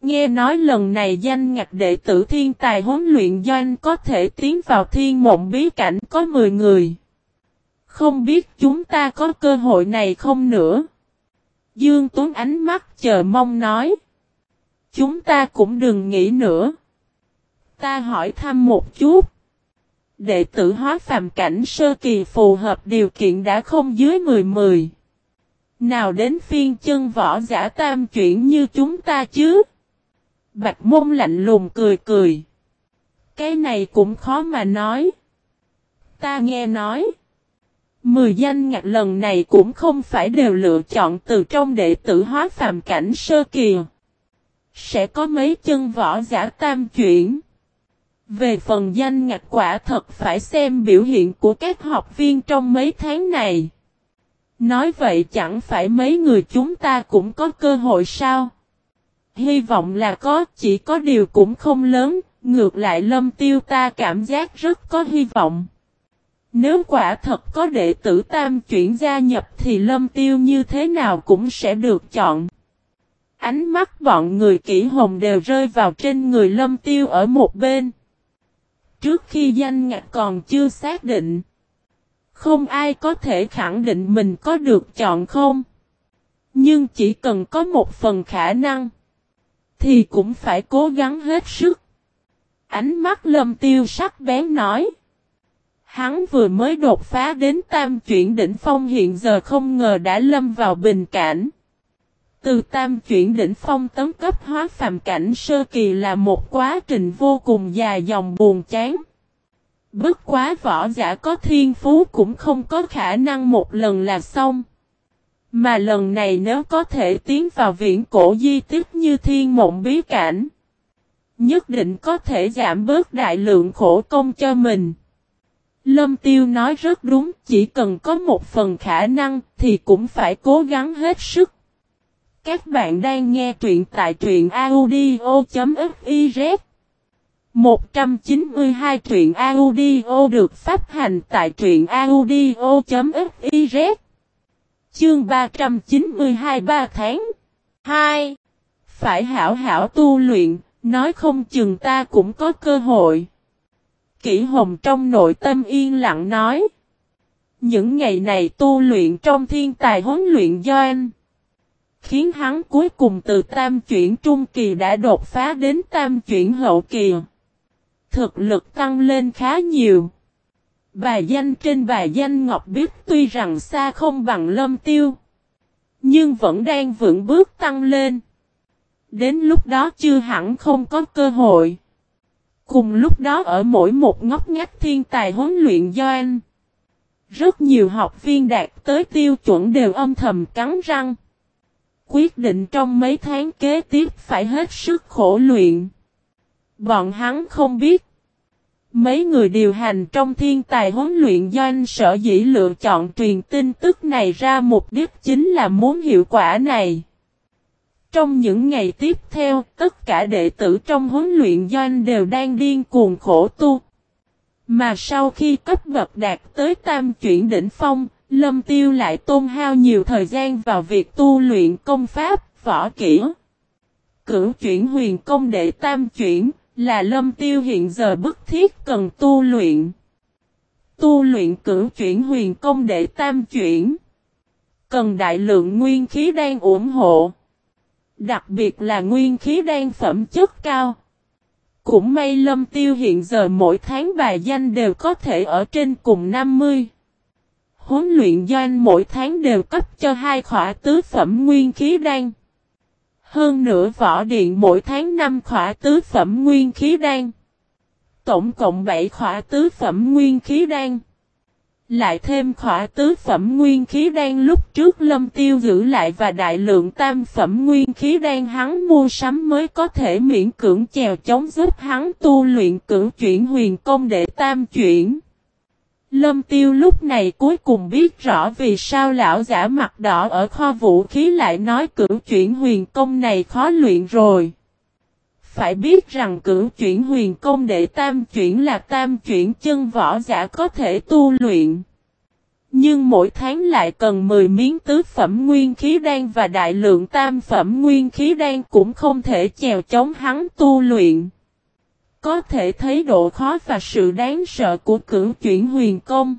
Nghe nói lần này danh ngạch đệ tử thiên tài huấn luyện doanh có thể tiến vào thiên mộng bí cảnh có 10 người. Không biết chúng ta có cơ hội này không nữa. Dương Tuấn ánh mắt chờ mong nói. Chúng ta cũng đừng nghĩ nữa. Ta hỏi thăm một chút. Đệ tử hóa phàm cảnh sơ kỳ phù hợp điều kiện đã không dưới 10-10. Nào đến phiên chân võ giả tam chuyển như chúng ta chứ? Bạch môn lạnh lùng cười cười. Cái này cũng khó mà nói. Ta nghe nói. Mười danh ngạc lần này cũng không phải đều lựa chọn từ trong đệ tử hóa phàm cảnh sơ kỳ. Sẽ có mấy chân võ giả tam chuyển. Về phần danh ngạch quả thật phải xem biểu hiện của các học viên trong mấy tháng này. Nói vậy chẳng phải mấy người chúng ta cũng có cơ hội sao? Hy vọng là có, chỉ có điều cũng không lớn, ngược lại lâm tiêu ta cảm giác rất có hy vọng. Nếu quả thật có đệ tử tam chuyển gia nhập thì lâm tiêu như thế nào cũng sẽ được chọn. Ánh mắt bọn người kỹ hồng đều rơi vào trên người lâm tiêu ở một bên. Trước khi danh ngạch còn chưa xác định. Không ai có thể khẳng định mình có được chọn không. Nhưng chỉ cần có một phần khả năng. Thì cũng phải cố gắng hết sức. Ánh mắt lâm tiêu sắc bén nói. Hắn vừa mới đột phá đến tam chuyển đỉnh phong hiện giờ không ngờ đã lâm vào bình cảnh. Từ tam chuyển đỉnh phong tấn cấp hóa phàm cảnh sơ kỳ là một quá trình vô cùng dài dòng buồn chán. Bất quá võ giả có thiên phú cũng không có khả năng một lần là xong. Mà lần này nếu có thể tiến vào viện cổ di tích như thiên mộng bí cảnh, nhất định có thể giảm bớt đại lượng khổ công cho mình. Lâm Tiêu nói rất đúng, chỉ cần có một phần khả năng thì cũng phải cố gắng hết sức. Các bạn đang nghe truyện tại truyện audio.fiz 192 truyện audio được phát hành tại truyện audio.fiz Chương 392 3 tháng 2. Phải hảo hảo tu luyện, nói không chừng ta cũng có cơ hội. Kỷ hồng trong nội tâm yên lặng nói. Những ngày này tu luyện trong thiên tài huấn luyện do anh. Khiến hắn cuối cùng từ tam chuyển trung kỳ đã đột phá đến tam chuyển hậu kỳ. Thực lực tăng lên khá nhiều. Bài danh trên bài danh Ngọc Biết tuy rằng xa không bằng lâm tiêu. Nhưng vẫn đang vững bước tăng lên. Đến lúc đó chưa hẳn không có cơ hội. Cùng lúc đó ở mỗi một ngóc ngách thiên tài huấn luyện do anh. Rất nhiều học viên đạt tới tiêu chuẩn đều âm thầm cắn răng. Quyết định trong mấy tháng kế tiếp phải hết sức khổ luyện. Bọn hắn không biết. Mấy người điều hành trong thiên tài huấn luyện doanh sở dĩ lựa chọn truyền tin tức này ra mục đích chính là muốn hiệu quả này. Trong những ngày tiếp theo, tất cả đệ tử trong huấn luyện doanh đều đang điên cuồng khổ tu. Mà sau khi cấp bậc đạt tới tam chuyển đỉnh phong, Lâm Tiêu lại tôn hao nhiều thời gian vào việc tu luyện công pháp, võ kỹ. Cửu chuyển huyền công đệ tam chuyển, là lâm tiêu hiện giờ bức thiết cần tu luyện. Tu luyện cửu chuyển huyền công đệ tam chuyển. Cần đại lượng nguyên khí đang ủng hộ. Đặc biệt là nguyên khí đang phẩm chất cao. Cũng may lâm tiêu hiện giờ mỗi tháng bài danh đều có thể ở trên cùng 50. Huấn luyện doanh mỗi tháng đều cấp cho hai khỏa tứ phẩm nguyên khí đan. Hơn nữa võ điện mỗi tháng 5 khỏa tứ phẩm nguyên khí đan. Tổng cộng 7 khỏa tứ phẩm nguyên khí đan. Lại thêm khỏa tứ phẩm nguyên khí đan lúc trước lâm tiêu giữ lại và đại lượng tam phẩm nguyên khí đan hắn mua sắm mới có thể miễn cưỡng chèo chống giúp hắn tu luyện cử chuyển huyền công để tam chuyển. Lâm tiêu lúc này cuối cùng biết rõ vì sao lão giả mặt đỏ ở kho vũ khí lại nói cử chuyển huyền công này khó luyện rồi. Phải biết rằng cửu chuyển huyền công để tam chuyển là tam chuyển chân võ giả có thể tu luyện. Nhưng mỗi tháng lại cần 10 miếng tứ phẩm nguyên khí đan và đại lượng tam phẩm nguyên khí đan cũng không thể chèo chống hắn tu luyện. Có thể thấy độ khó và sự đáng sợ của cửu chuyển huyền công.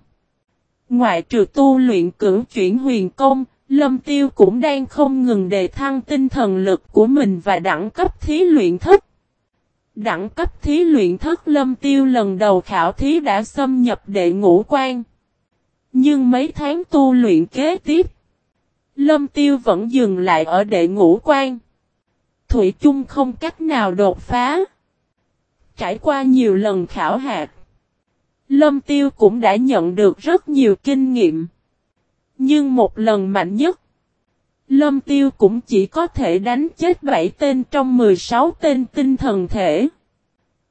Ngoại trừ tu luyện cửu chuyển huyền công, Lâm Tiêu cũng đang không ngừng đề thăng tinh thần lực của mình và đẳng cấp thí luyện thất. Đẳng cấp thí luyện thất Lâm Tiêu lần đầu khảo thí đã xâm nhập đệ ngũ quan. Nhưng mấy tháng tu luyện kế tiếp, Lâm Tiêu vẫn dừng lại ở đệ ngũ quan. Thủy chung không cách nào đột phá. Trải qua nhiều lần khảo hạt, Lâm Tiêu cũng đã nhận được rất nhiều kinh nghiệm. Nhưng một lần mạnh nhất, Lâm Tiêu cũng chỉ có thể đánh chết 7 tên trong 16 tên tinh thần thể.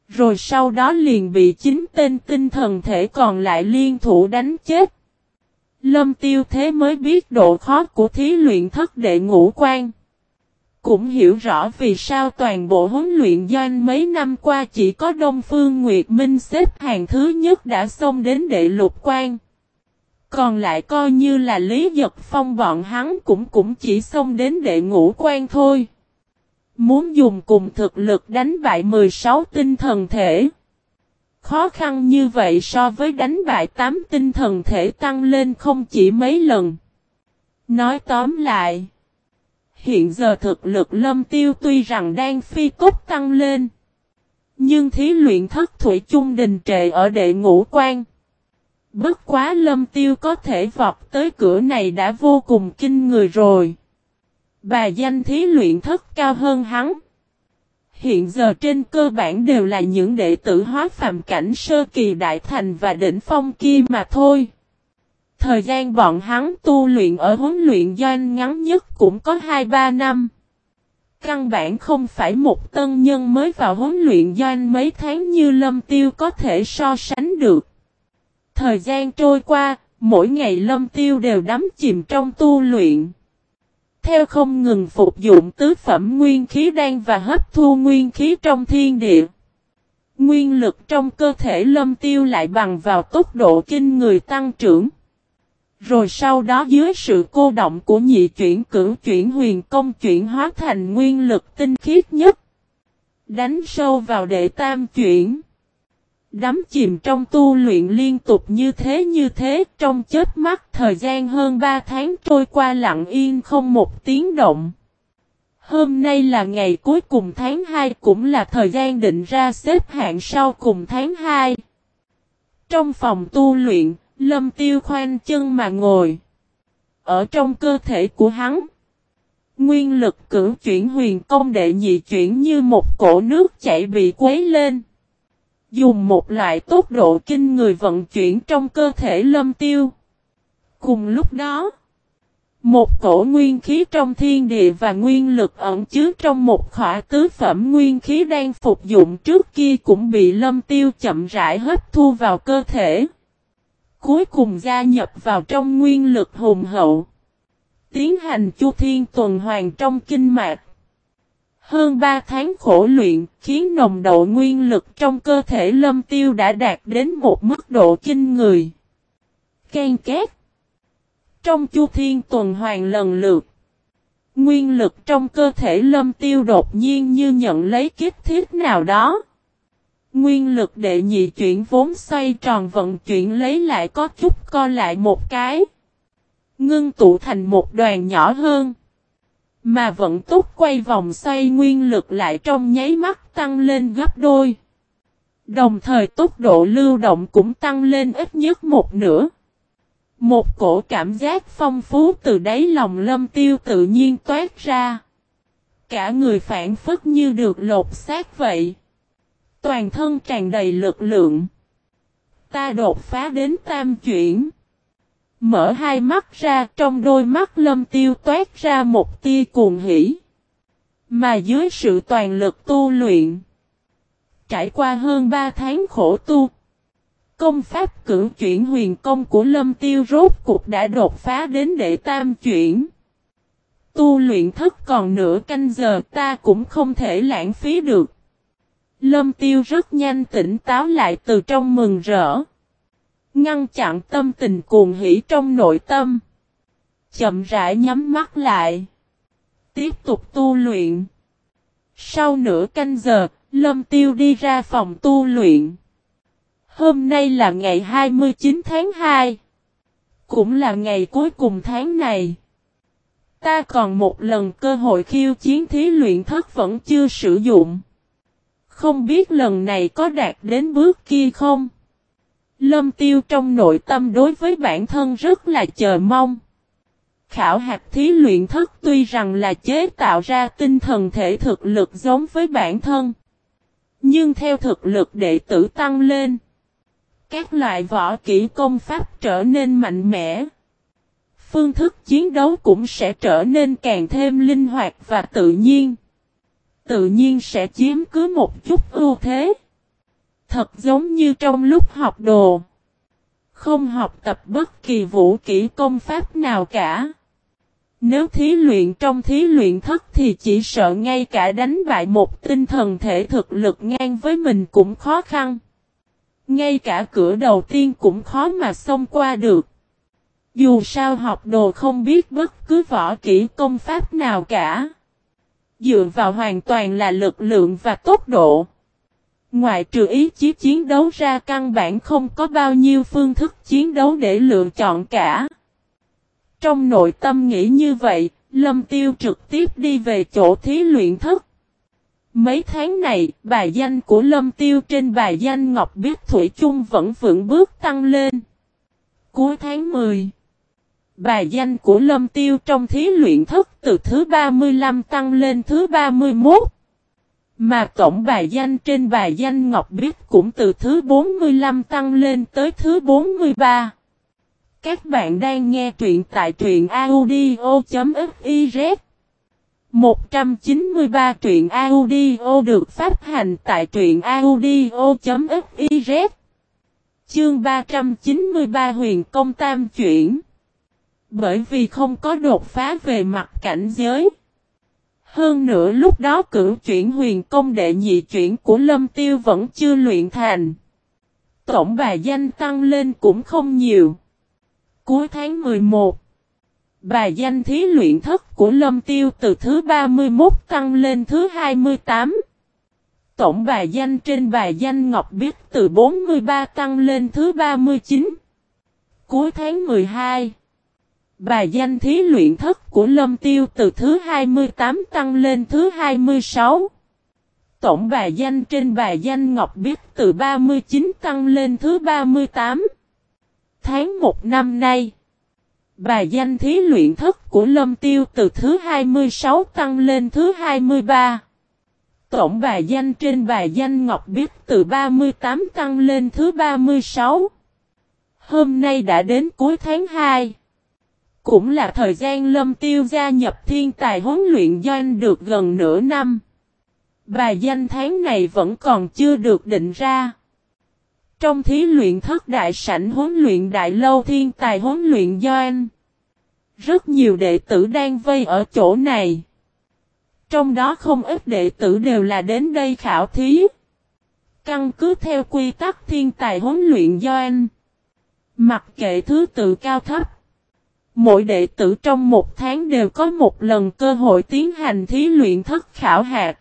Rồi sau đó liền bị 9 tên tinh thần thể còn lại liên thủ đánh chết. Lâm Tiêu thế mới biết độ khó của thí luyện thất đệ ngũ quan. Cũng hiểu rõ vì sao toàn bộ huấn luyện doanh mấy năm qua chỉ có Đông Phương Nguyệt Minh xếp hàng thứ nhất đã xông đến đệ lục quan. Còn lại coi như là Lý Giật Phong bọn hắn cũng cũng chỉ xông đến đệ ngũ quan thôi. Muốn dùng cùng thực lực đánh bại 16 tinh thần thể. Khó khăn như vậy so với đánh bại 8 tinh thần thể tăng lên không chỉ mấy lần. Nói tóm lại. Hiện giờ thực lực lâm tiêu tuy rằng đang phi cốt tăng lên. Nhưng thí luyện thất thủy chung đình trệ ở đệ ngũ quan. Bất quá lâm tiêu có thể vọt tới cửa này đã vô cùng kinh người rồi. Bà danh thí luyện thất cao hơn hắn. Hiện giờ trên cơ bản đều là những đệ tử hóa phàm cảnh sơ kỳ đại thành và đỉnh phong kia mà thôi. Thời gian bọn hắn tu luyện ở huấn luyện doanh ngắn nhất cũng có 2-3 năm. Căn bản không phải một tân nhân mới vào huấn luyện doanh mấy tháng như Lâm Tiêu có thể so sánh được. Thời gian trôi qua, mỗi ngày Lâm Tiêu đều đắm chìm trong tu luyện. Theo không ngừng phục dụng tứ phẩm nguyên khí đan và hấp thu nguyên khí trong thiên địa. Nguyên lực trong cơ thể Lâm Tiêu lại bằng vào tốc độ kinh người tăng trưởng. Rồi sau đó dưới sự cô động của nhị chuyển cửu chuyển huyền công chuyển hóa thành nguyên lực tinh khiết nhất. Đánh sâu vào đệ tam chuyển. Đắm chìm trong tu luyện liên tục như thế như thế trong chết mắt thời gian hơn 3 tháng trôi qua lặng yên không một tiếng động. Hôm nay là ngày cuối cùng tháng 2 cũng là thời gian định ra xếp hạng sau cùng tháng 2. Trong phòng tu luyện, Lâm tiêu khoanh chân mà ngồi. Ở trong cơ thể của hắn. Nguyên lực cử chuyển huyền công đệ nhị chuyển như một cổ nước chảy bị quấy lên. Dùng một loại tốc độ kinh người vận chuyển trong cơ thể lâm tiêu. Cùng lúc đó. Một cổ nguyên khí trong thiên địa và nguyên lực ẩn chứa trong một khỏa tứ phẩm nguyên khí đang phục dụng trước kia cũng bị lâm tiêu chậm rãi hấp thu vào cơ thể cuối cùng gia nhập vào trong nguyên lực hùng hậu. Tiến hành chu thiên tuần hoàn trong kinh mạch. Hơn 3 tháng khổ luyện khiến nồng độ nguyên lực trong cơ thể lâm tiêu đã đạt đến một mức độ kinh người. Ken két. Trong chu thiên tuần hoàn lần lượt. Nguyên lực trong cơ thể lâm tiêu đột nhiên như nhận lấy kích thiết nào đó. Nguyên lực đệ nhị chuyển vốn xoay tròn vận chuyển lấy lại có chút co lại một cái. Ngưng tụ thành một đoàn nhỏ hơn. Mà vận tốc quay vòng xoay nguyên lực lại trong nháy mắt tăng lên gấp đôi. Đồng thời tốc độ lưu động cũng tăng lên ít nhất một nửa. Một cổ cảm giác phong phú từ đáy lòng lâm tiêu tự nhiên toát ra. Cả người phản phất như được lột xác vậy. Toàn thân tràn đầy lực lượng. Ta đột phá đến tam chuyển. Mở hai mắt ra, trong đôi mắt lâm tiêu toát ra một tia cuồng hỉ. Mà dưới sự toàn lực tu luyện. Trải qua hơn ba tháng khổ tu. Công pháp cử chuyển huyền công của lâm tiêu rốt cục đã đột phá đến đệ tam chuyển. Tu luyện thất còn nửa canh giờ, ta cũng không thể lãng phí được. Lâm tiêu rất nhanh tỉnh táo lại từ trong mừng rỡ. Ngăn chặn tâm tình cuồng hỉ trong nội tâm. Chậm rãi nhắm mắt lại. Tiếp tục tu luyện. Sau nửa canh giờ, Lâm Tiêu đi ra phòng tu luyện. Hôm nay là ngày 29 tháng 2. Cũng là ngày cuối cùng tháng này. Ta còn một lần cơ hội khiêu chiến thí luyện thất vẫn chưa sử dụng. Không biết lần này có đạt đến bước kia không? Lâm tiêu trong nội tâm đối với bản thân rất là chờ mong. Khảo hạt thí luyện thất tuy rằng là chế tạo ra tinh thần thể thực lực giống với bản thân. Nhưng theo thực lực đệ tử tăng lên. Các loại võ kỹ công pháp trở nên mạnh mẽ. Phương thức chiến đấu cũng sẽ trở nên càng thêm linh hoạt và tự nhiên. Tự nhiên sẽ chiếm cứ một chút ưu thế. Thật giống như trong lúc học đồ. Không học tập bất kỳ vũ kỹ công pháp nào cả. Nếu thí luyện trong thí luyện thất thì chỉ sợ ngay cả đánh bại một tinh thần thể thực lực ngang với mình cũng khó khăn. Ngay cả cửa đầu tiên cũng khó mà xông qua được. Dù sao học đồ không biết bất cứ võ kỹ công pháp nào cả. Dựa vào hoàn toàn là lực lượng và tốc độ. Ngoài trừ ý chí chiến đấu ra căn bản không có bao nhiêu phương thức chiến đấu để lựa chọn cả. Trong nội tâm nghĩ như vậy, Lâm Tiêu trực tiếp đi về chỗ thí luyện thức. Mấy tháng này, bài danh của Lâm Tiêu trên bài danh Ngọc Biết Thủy chung vẫn vững bước tăng lên. Cuối tháng 10, bài danh của Lâm Tiêu trong thí luyện thất từ thứ 35 tăng lên thứ 31. Mà tổng bài danh trên bài danh Ngọc Biết cũng từ thứ 45 tăng lên tới thứ 43. Các bạn đang nghe truyện tại truyện audio.fiz 193 truyện audio được phát hành tại truyện audio.fiz Chương 393 huyền công tam chuyển bởi vì không có đột phá về mặt cảnh giới Hơn nữa lúc đó cử chuyển huyền công đệ nhị chuyển của Lâm Tiêu vẫn chưa luyện thành Tổng bài danh tăng lên cũng không nhiều Cuối tháng 11 Bài danh thí luyện thất của Lâm Tiêu từ thứ 31 tăng lên thứ 28. Tổng bài danh trên bài danh Ngọc Biết từ 43 tăng lên thứ 39. Cuối tháng 12. Bài danh thí luyện thất của Lâm Tiêu từ thứ 28 tăng lên thứ 26. Tổng bài danh trên bài danh Ngọc Biết từ 39 tăng lên thứ 38. Tháng 1 năm nay. Bài danh thí luyện thất của Lâm Tiêu từ thứ 26 tăng lên thứ 23. Tổng bài danh trên bài danh Ngọc Biết từ 38 tăng lên thứ 36. Hôm nay đã đến cuối tháng 2. Cũng là thời gian Lâm Tiêu gia nhập thiên tài huấn luyện doanh được gần nửa năm. Bài danh tháng này vẫn còn chưa được định ra. Trong thí luyện thất đại sảnh huấn luyện đại lâu thiên tài huấn luyện doanh. Rất nhiều đệ tử đang vây ở chỗ này. Trong đó không ít đệ tử đều là đến đây khảo thí. Căn cứ theo quy tắc thiên tài huấn luyện doanh. Mặc kệ thứ tự cao thấp. Mỗi đệ tử trong một tháng đều có một lần cơ hội tiến hành thí luyện thất khảo hạt.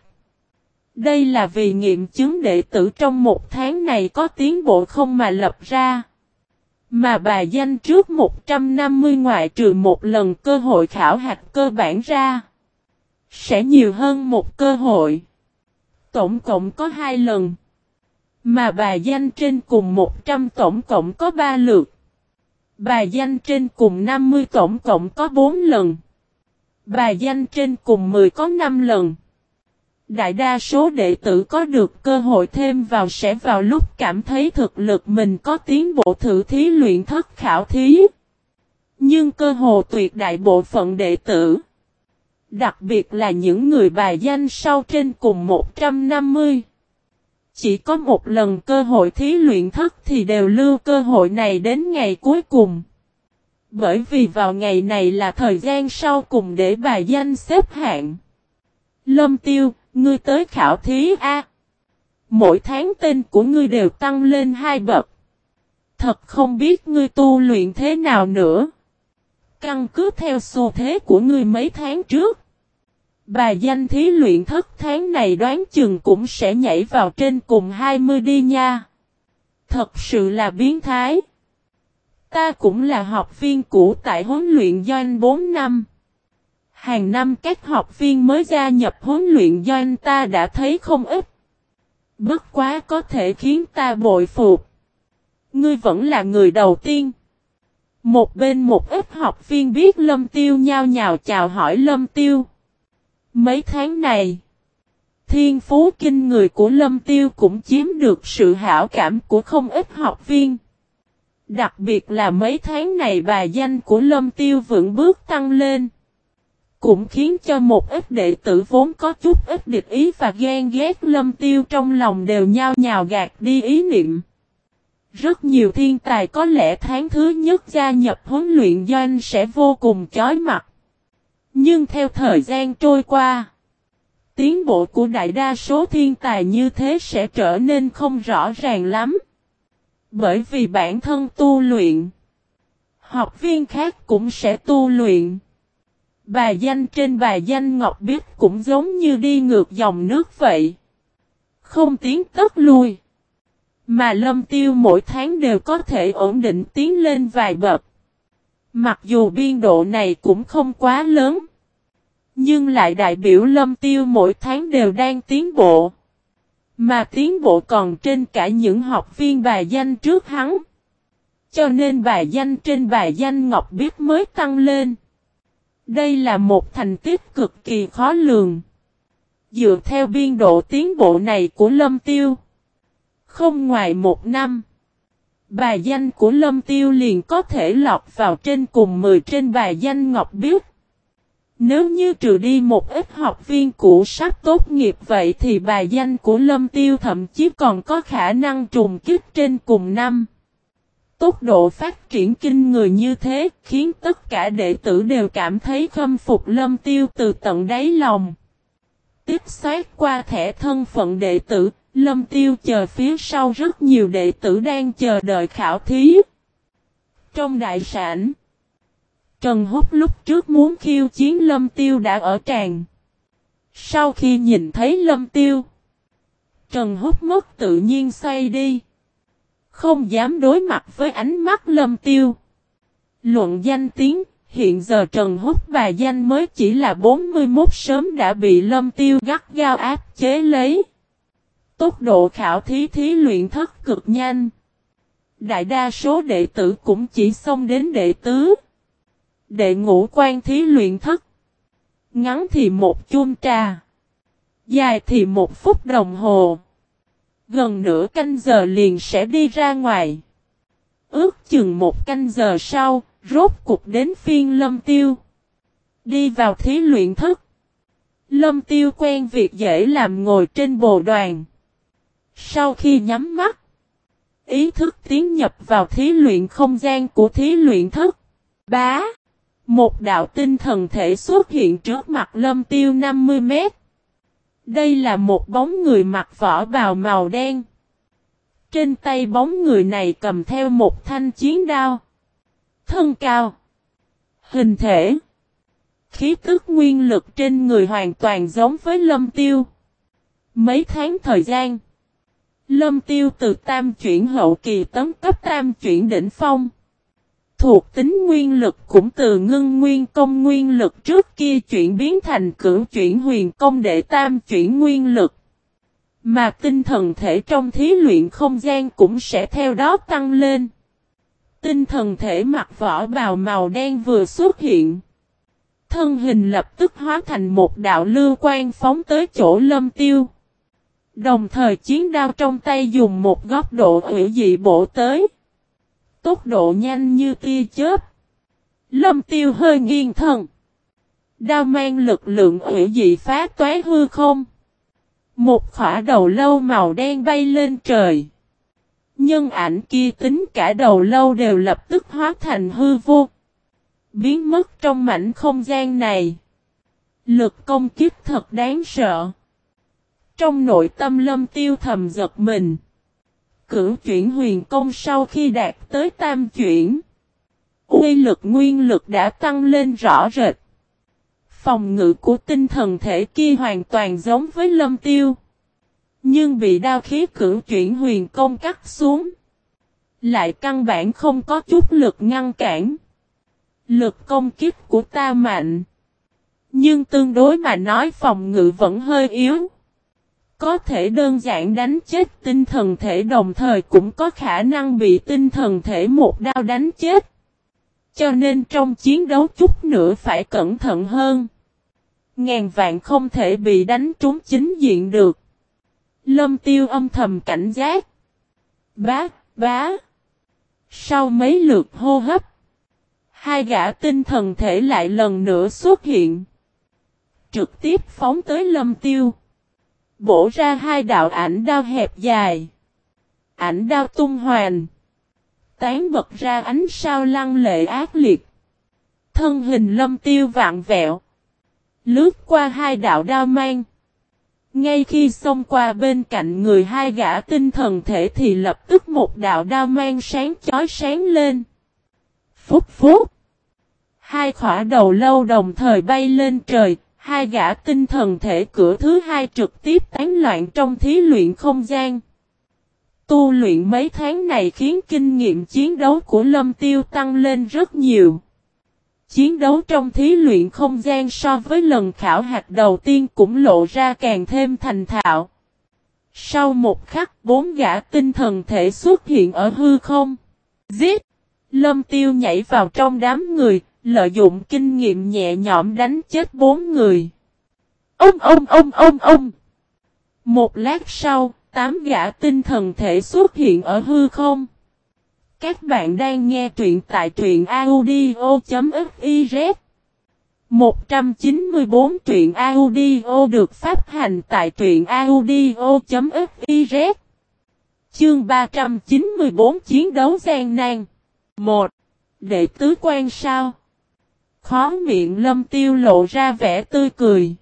Đây là vì nghiệm chứng đệ tử trong một tháng này có tiến bộ không mà lập ra. Mà bà danh trước 150 ngoại trừ một lần cơ hội khảo hạch cơ bản ra. Sẽ nhiều hơn một cơ hội. Tổng cộng có hai lần. Mà bà danh trên cùng 100 tổng cộng có 3 lượt. Bà danh trên cùng 50 tổng cộng có 4 lần. Bà danh trên cùng 10 có 5 lần. Đại đa số đệ tử có được cơ hội thêm vào sẽ vào lúc cảm thấy thực lực mình có tiến bộ thử thí luyện thất khảo thí. Nhưng cơ hồ tuyệt đại bộ phận đệ tử, đặc biệt là những người bài danh sau trên cùng 150, chỉ có một lần cơ hội thí luyện thất thì đều lưu cơ hội này đến ngày cuối cùng. Bởi vì vào ngày này là thời gian sau cùng để bài danh xếp hạng. Lâm Tiêu, Ngươi tới khảo thí A. Mỗi tháng tên của ngươi đều tăng lên hai bậc. Thật không biết ngươi tu luyện thế nào nữa. Căn cứ theo xu thế của ngươi mấy tháng trước. Bà danh thí luyện thất tháng này đoán chừng cũng sẽ nhảy vào trên cùng 20 đi nha. Thật sự là biến thái. Ta cũng là học viên cũ tại huấn luyện doanh 4 năm. Hàng năm các học viên mới gia nhập huấn luyện doanh ta đã thấy không ít. Bất quá có thể khiến ta bội phục. Ngươi vẫn là người đầu tiên. Một bên một ít học viên biết Lâm Tiêu nhao nhào chào hỏi Lâm Tiêu. Mấy tháng này, thiên phú kinh người của Lâm Tiêu cũng chiếm được sự hảo cảm của không ít học viên. Đặc biệt là mấy tháng này bà danh của Lâm Tiêu vững bước tăng lên. Cũng khiến cho một ít đệ tử vốn có chút ít địch ý và ghen ghét Lâm Tiêu trong lòng đều nhao nhào gạt đi ý niệm. Rất nhiều thiên tài có lẽ tháng thứ nhất gia nhập huấn luyện doanh sẽ vô cùng chói mặt. Nhưng theo thời gian trôi qua, tiến bộ của đại đa số thiên tài như thế sẽ trở nên không rõ ràng lắm. Bởi vì bản thân tu luyện, học viên khác cũng sẽ tu luyện. Bà danh trên bà danh Ngọc Biết cũng giống như đi ngược dòng nước vậy. Không tiến tất lui. Mà lâm tiêu mỗi tháng đều có thể ổn định tiến lên vài bậc. Mặc dù biên độ này cũng không quá lớn. Nhưng lại đại biểu lâm tiêu mỗi tháng đều đang tiến bộ. Mà tiến bộ còn trên cả những học viên bài danh trước hắn. Cho nên bài danh trên bài danh Ngọc Biết mới tăng lên. Đây là một thành tích cực kỳ khó lường. Dựa theo biên độ tiến bộ này của Lâm Tiêu. Không ngoài một năm. Bài danh của Lâm Tiêu liền có thể lọt vào trên cùng 10 trên bài danh Ngọc Biết. Nếu như trừ đi một ít học viên cũ sắp tốt nghiệp vậy thì bài danh của Lâm Tiêu thậm chí còn có khả năng trùng kích trên cùng năm. Tốc độ phát triển kinh người như thế khiến tất cả đệ tử đều cảm thấy khâm phục Lâm Tiêu từ tận đáy lòng. Tiếp xoát qua thẻ thân phận đệ tử, Lâm Tiêu chờ phía sau rất nhiều đệ tử đang chờ đợi khảo thí. Trong đại sản Trần Húc lúc trước muốn khiêu chiến Lâm Tiêu đã ở tràng. Sau khi nhìn thấy Lâm Tiêu, Trần Húc mất tự nhiên xoay đi. Không dám đối mặt với ánh mắt Lâm Tiêu. Luận danh tiếng, hiện giờ Trần Húc và danh mới chỉ là 41 sớm đã bị Lâm Tiêu gắt gao áp chế lấy. Tốc độ khảo thí thí luyện thất cực nhanh. Đại đa số đệ tử cũng chỉ xông đến đệ tứ. Đệ ngũ quan thí luyện thất. Ngắn thì một chung trà. Dài thì một phút đồng hồ. Gần nửa canh giờ liền sẽ đi ra ngoài. Ước chừng một canh giờ sau, rốt cục đến phiên lâm tiêu. Đi vào thí luyện thất. Lâm tiêu quen việc dễ làm ngồi trên bồ đoàn. Sau khi nhắm mắt, ý thức tiến nhập vào thí luyện không gian của thí luyện thức Bá! Một đạo tinh thần thể xuất hiện trước mặt lâm tiêu 50 mét. Đây là một bóng người mặc vỏ bào màu đen. Trên tay bóng người này cầm theo một thanh chiến đao. Thân cao. Hình thể. Khí tức nguyên lực trên người hoàn toàn giống với lâm tiêu. Mấy tháng thời gian. Lâm tiêu từ tam chuyển hậu kỳ tấn cấp tam chuyển đỉnh phong. Thuộc tính nguyên lực cũng từ ngưng nguyên công nguyên lực trước kia chuyển biến thành cưỡng chuyển huyền công để tam chuyển nguyên lực. Mà tinh thần thể trong thí luyện không gian cũng sẽ theo đó tăng lên. Tinh thần thể mặc vỏ bào màu đen vừa xuất hiện. Thân hình lập tức hóa thành một đạo lưu quan phóng tới chỗ lâm tiêu. Đồng thời chiến đao trong tay dùng một góc độ hủy dị bổ tới tốc độ nhanh như tia chớp. Lâm tiêu hơi nghiêng thần Đao mang lực lượng hủy dị phá toái hư không. Một khỏa đầu lâu màu đen bay lên trời. Nhân ảnh kia tính cả đầu lâu đều lập tức hóa thành hư vô. Biến mất trong mảnh không gian này. Lực công kiếp thật đáng sợ. Trong nội tâm lâm tiêu thầm giật mình. Cửu chuyển huyền công sau khi đạt tới tam chuyển. Uy lực nguyên lực đã tăng lên rõ rệt. Phòng ngự của tinh thần thể kia hoàn toàn giống với lâm tiêu. Nhưng bị đao khí cửu chuyển huyền công cắt xuống. Lại căn bản không có chút lực ngăn cản. Lực công kích của ta mạnh. Nhưng tương đối mà nói phòng ngự vẫn hơi yếu. Có thể đơn giản đánh chết tinh thần thể đồng thời cũng có khả năng bị tinh thần thể một đao đánh chết. Cho nên trong chiến đấu chút nữa phải cẩn thận hơn. Ngàn vạn không thể bị đánh trúng chính diện được. Lâm tiêu âm thầm cảnh giác. Bá, bá. Sau mấy lượt hô hấp. Hai gã tinh thần thể lại lần nữa xuất hiện. Trực tiếp phóng tới lâm tiêu. Bổ ra hai đạo ảnh đao hẹp dài. Ảnh đao tung hoàn. Tán bật ra ánh sao lăng lệ ác liệt. Thân hình lâm tiêu vạn vẹo. Lướt qua hai đạo đao mang. Ngay khi xông qua bên cạnh người hai gã tinh thần thể thì lập tức một đạo đao mang sáng chói sáng lên. Phúc phúc. Hai khỏa đầu lâu đồng thời bay lên trời, hai gã tinh thần thể cửa thứ hai trực tiếp tán loạn trong thí luyện không gian. Tu luyện mấy tháng này khiến kinh nghiệm chiến đấu của Lâm Tiêu tăng lên rất nhiều. Chiến đấu trong thí luyện không gian so với lần khảo hạt đầu tiên cũng lộ ra càng thêm thành thạo. Sau một khắc bốn gã tinh thần thể xuất hiện ở hư không. Giết! Lâm tiêu nhảy vào trong đám người, lợi dụng kinh nghiệm nhẹ nhõm đánh chết bốn người. Ông ông ông ông ông! Một lát sau, tám gã tinh thần thể xuất hiện ở hư không. Các bạn đang nghe truyện tại truyện audio.fiz 194 truyện audio được phát hành tại truyện audio.fiz Chương 394 Chiến đấu gian nan 1. Đệ tứ quan sao Khó miệng lâm tiêu lộ ra vẻ tươi cười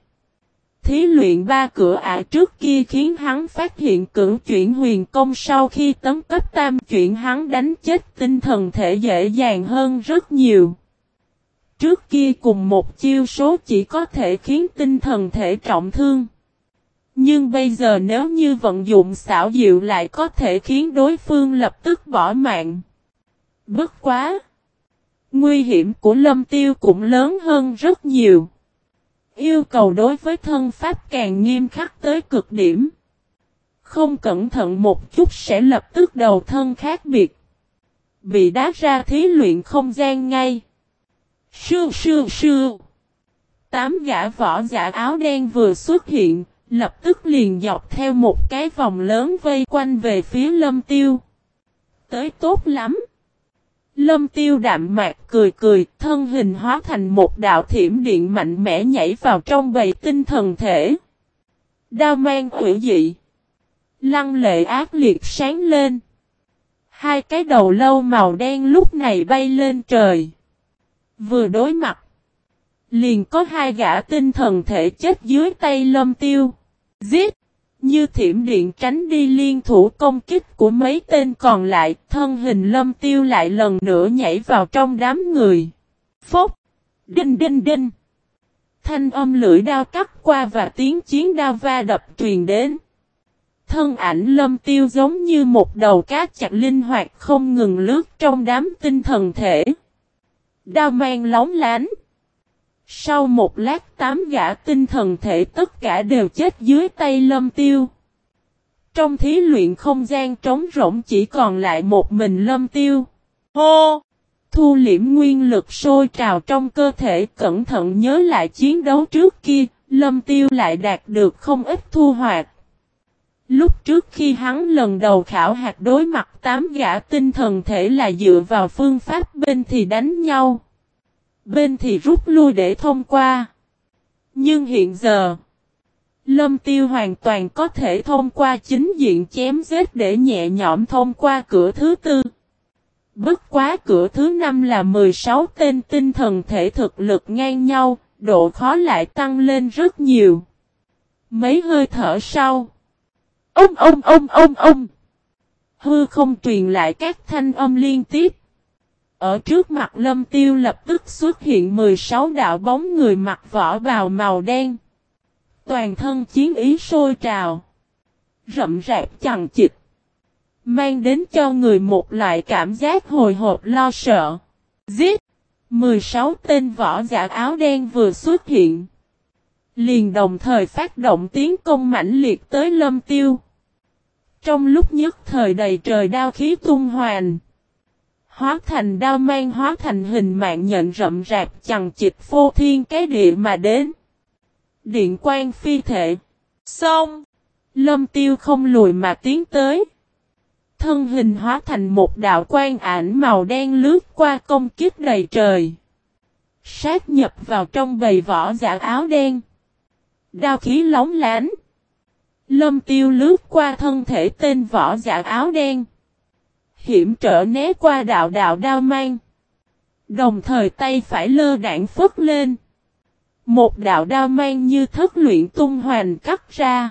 Thí luyện ba cửa ả trước kia khiến hắn phát hiện cử chuyển huyền công sau khi tấm cấp tam chuyển hắn đánh chết tinh thần thể dễ dàng hơn rất nhiều. Trước kia cùng một chiêu số chỉ có thể khiến tinh thần thể trọng thương. Nhưng bây giờ nếu như vận dụng xảo diệu lại có thể khiến đối phương lập tức bỏ mạng. Bất quá! Nguy hiểm của lâm tiêu cũng lớn hơn rất nhiều. Yêu cầu đối với thân pháp càng nghiêm khắc tới cực điểm. Không cẩn thận một chút sẽ lập tức đầu thân khác biệt. Bị đá ra thí luyện không gian ngay. Sư sư sư. Tám gã võ giả áo đen vừa xuất hiện, lập tức liền dọc theo một cái vòng lớn vây quanh về phía lâm tiêu. Tới tốt lắm. Lâm tiêu đạm mạc cười cười, thân hình hóa thành một đạo thiểm điện mạnh mẽ nhảy vào trong bầy tinh thần thể. Đao mang quỷ dị. Lăng lệ ác liệt sáng lên. Hai cái đầu lâu màu đen lúc này bay lên trời. Vừa đối mặt. Liền có hai gã tinh thần thể chết dưới tay lâm tiêu. Giết! Như thiểm điện tránh đi liên thủ công kích của mấy tên còn lại, thân hình lâm tiêu lại lần nữa nhảy vào trong đám người. Phốc! Đinh đinh đinh! Thanh âm lưỡi đao cắt qua và tiếng chiến đao va đập truyền đến. Thân ảnh lâm tiêu giống như một đầu cá chặt linh hoạt không ngừng lướt trong đám tinh thần thể. Đao mang lóng lánh. Sau một lát tám gã tinh thần thể tất cả đều chết dưới tay lâm tiêu. Trong thí luyện không gian trống rỗng chỉ còn lại một mình lâm tiêu. Hô! Thu liễm nguyên lực sôi trào trong cơ thể cẩn thận nhớ lại chiến đấu trước kia, lâm tiêu lại đạt được không ít thu hoạch. Lúc trước khi hắn lần đầu khảo hạt đối mặt tám gã tinh thần thể là dựa vào phương pháp bên thì đánh nhau bên thì rút lui để thông qua. Nhưng hiện giờ, Lâm Tiêu hoàn toàn có thể thông qua chính diện chém giết để nhẹ nhõm thông qua cửa thứ tư. Bất quá cửa thứ năm là 16 tên tinh thần thể thực lực ngang nhau, độ khó lại tăng lên rất nhiều. Mấy hơi thở sau. Ông ông ông ông ông. Hư không truyền lại các thanh âm liên tiếp. Ở trước mặt lâm tiêu lập tức xuất hiện 16 đạo bóng người mặc vỏ bào màu đen. Toàn thân chiến ý sôi trào. Rậm rạp chằng chịt, Mang đến cho người một loại cảm giác hồi hộp lo sợ. Giết! 16 tên võ giả áo đen vừa xuất hiện. Liền đồng thời phát động tiến công mãnh liệt tới lâm tiêu. Trong lúc nhất thời đầy trời đao khí tung hoành. Hóa thành đao mang hóa thành hình mạng nhận rậm rạp chằng chịch phô thiên cái địa mà đến. Điện quan phi thể. Xong. Lâm tiêu không lùi mà tiến tới. Thân hình hóa thành một đạo quan ảnh màu đen lướt qua công kích đầy trời. Sát nhập vào trong bầy vỏ giả áo đen. Đao khí lóng lánh. Lâm tiêu lướt qua thân thể tên võ giả áo đen. Hiểm trở né qua đạo đạo đao mang. Đồng thời tay phải lơ đạn phất lên. Một đạo đao mang như thất luyện tung hoành cắt ra.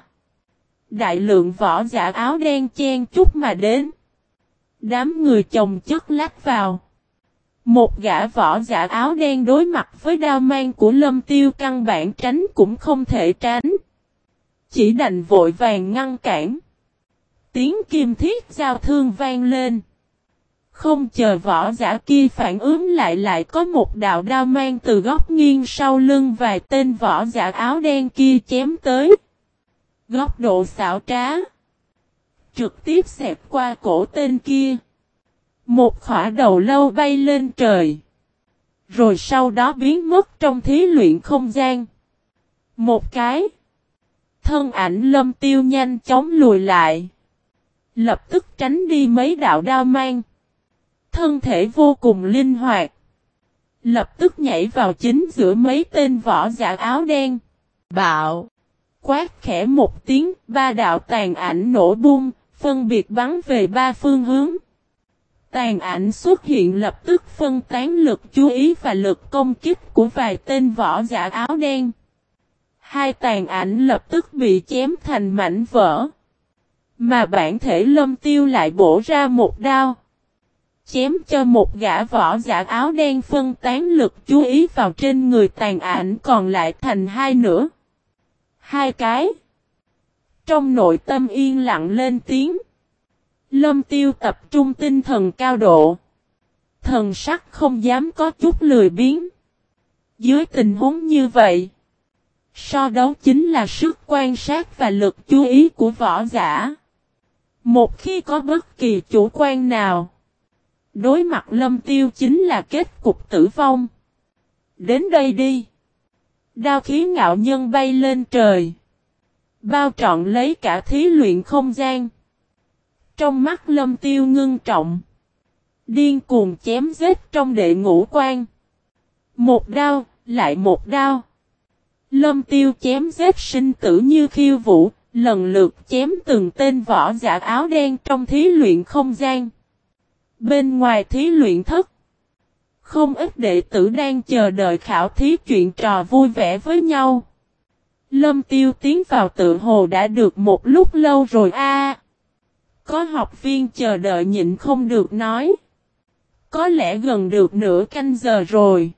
Đại lượng võ giả áo đen chen chút mà đến. Đám người chồng chất lách vào. Một gã võ giả áo đen đối mặt với đao mang của lâm tiêu căn bản tránh cũng không thể tránh. Chỉ đành vội vàng ngăn cản. Tiếng kim thiết giao thương vang lên. Không chờ võ giả kia phản ứng lại lại có một đạo đao mang từ góc nghiêng sau lưng vài tên võ giả áo đen kia chém tới. Góc độ xảo trá. Trực tiếp xẹp qua cổ tên kia. Một khỏa đầu lâu bay lên trời. Rồi sau đó biến mất trong thí luyện không gian. Một cái. Thân ảnh lâm tiêu nhanh chóng lùi lại. Lập tức tránh đi mấy đạo đao mang. Thân thể vô cùng linh hoạt. Lập tức nhảy vào chính giữa mấy tên võ giả áo đen. Bạo. Quát khẽ một tiếng, ba đạo tàn ảnh nổ bung, phân biệt bắn về ba phương hướng. Tàn ảnh xuất hiện lập tức phân tán lực chú ý và lực công kích của vài tên võ giả áo đen. Hai tàn ảnh lập tức bị chém thành mảnh vỡ. Mà bản thể lâm tiêu lại bổ ra một đao. Chém cho một gã võ giả áo đen phân tán lực chú ý vào trên người tàn ảnh còn lại thành hai nửa. Hai cái. Trong nội tâm yên lặng lên tiếng. Lâm tiêu tập trung tinh thần cao độ. Thần sắc không dám có chút lười biến. Dưới tình huống như vậy. So đấu chính là sức quan sát và lực chú ý của võ giả. Một khi có bất kỳ chủ quan nào. Đối mặt lâm tiêu chính là kết cục tử vong. Đến đây đi. Đao khí ngạo nhân bay lên trời. Bao trọn lấy cả thí luyện không gian. Trong mắt lâm tiêu ngưng trọng. Điên cuồng chém giết trong đệ ngũ quan. Một đao, lại một đao. Lâm tiêu chém giết sinh tử như khiêu vũ, lần lượt chém từng tên võ giả áo đen trong thí luyện không gian. Bên ngoài thí luyện thất, không ít đệ tử đang chờ đợi khảo thí chuyện trò vui vẻ với nhau. Lâm tiêu tiến vào tự hồ đã được một lúc lâu rồi a. Có học viên chờ đợi nhịn không được nói. Có lẽ gần được nửa canh giờ rồi.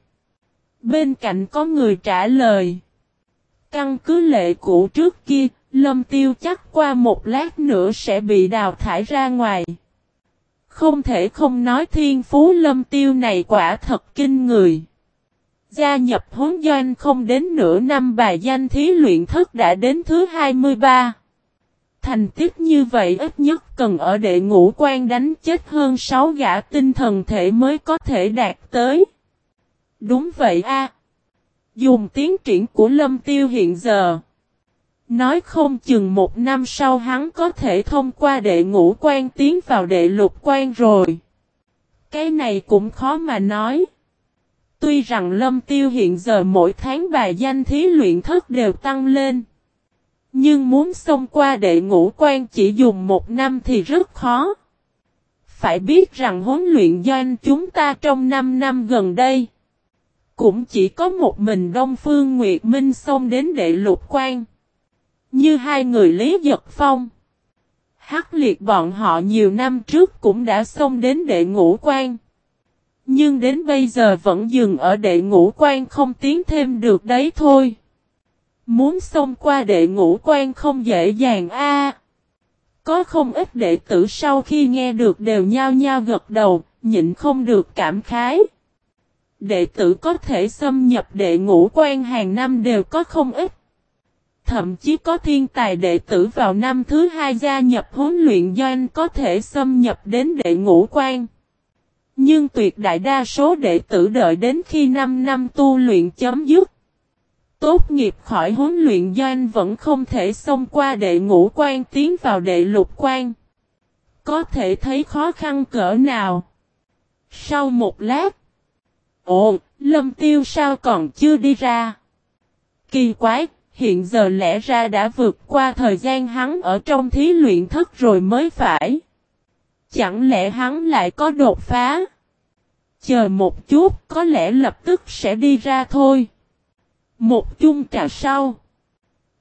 Bên cạnh có người trả lời. Căn cứ lệ cũ trước kia, lâm tiêu chắc qua một lát nữa sẽ bị đào thải ra ngoài. Không thể không nói thiên phú lâm tiêu này quả thật kinh người. Gia nhập huấn doanh không đến nửa năm bài danh thí luyện thức đã đến thứ 23. Thành tích như vậy ít nhất cần ở đệ ngũ quan đánh chết hơn 6 gã tinh thần thể mới có thể đạt tới. Đúng vậy a. Dùng tiến triển của lâm tiêu hiện giờ. Nói không chừng một năm sau hắn có thể thông qua đệ ngũ quan tiến vào đệ lục quan rồi. Cái này cũng khó mà nói. Tuy rằng lâm tiêu hiện giờ mỗi tháng bài danh thí luyện thức đều tăng lên. Nhưng muốn xông qua đệ ngũ quan chỉ dùng một năm thì rất khó. Phải biết rằng huấn luyện doanh chúng ta trong 5 năm gần đây. Cũng chỉ có một mình Đông Phương Nguyệt Minh xông đến đệ lục quan. Như hai người Lý Giật Phong. Hắc liệt bọn họ nhiều năm trước cũng đã xông đến đệ ngũ quan. Nhưng đến bây giờ vẫn dừng ở đệ ngũ quan không tiến thêm được đấy thôi. Muốn xông qua đệ ngũ quan không dễ dàng a. có không ít đệ tử sau khi nghe được đều nhao nhao gật đầu, nhịn không được cảm khái. Đệ tử có thể xâm nhập đệ ngũ quan hàng năm đều có không ít. Thậm chí có thiên tài đệ tử vào năm thứ hai gia nhập huấn luyện doanh có thể xâm nhập đến đệ ngũ quan. Nhưng tuyệt đại đa số đệ tử đợi đến khi 5 năm tu luyện chấm dứt. Tốt nghiệp khỏi huấn luyện doanh vẫn không thể xông qua đệ ngũ quan tiến vào đệ lục quan. Có thể thấy khó khăn cỡ nào. Sau một lát. Ồ, lâm tiêu sao còn chưa đi ra? Kỳ quái, hiện giờ lẽ ra đã vượt qua thời gian hắn ở trong thí luyện thất rồi mới phải. Chẳng lẽ hắn lại có đột phá? Chờ một chút, có lẽ lập tức sẽ đi ra thôi. Một chung trà sau.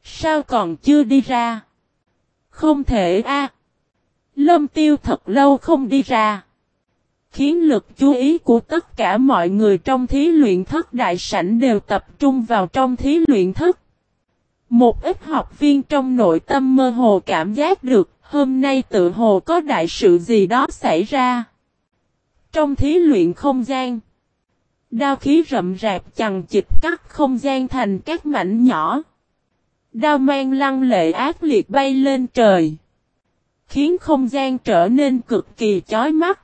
Sao còn chưa đi ra? Không thể a. Lâm tiêu thật lâu không đi ra. Khiến lực chú ý của tất cả mọi người trong thí luyện thất đại sảnh đều tập trung vào trong thí luyện thất. Một ít học viên trong nội tâm mơ hồ cảm giác được hôm nay tự hồ có đại sự gì đó xảy ra. Trong thí luyện không gian, đao khí rậm rạp chằng chịch cắt không gian thành các mảnh nhỏ. Đao mang lăng lệ ác liệt bay lên trời, khiến không gian trở nên cực kỳ chói mắt.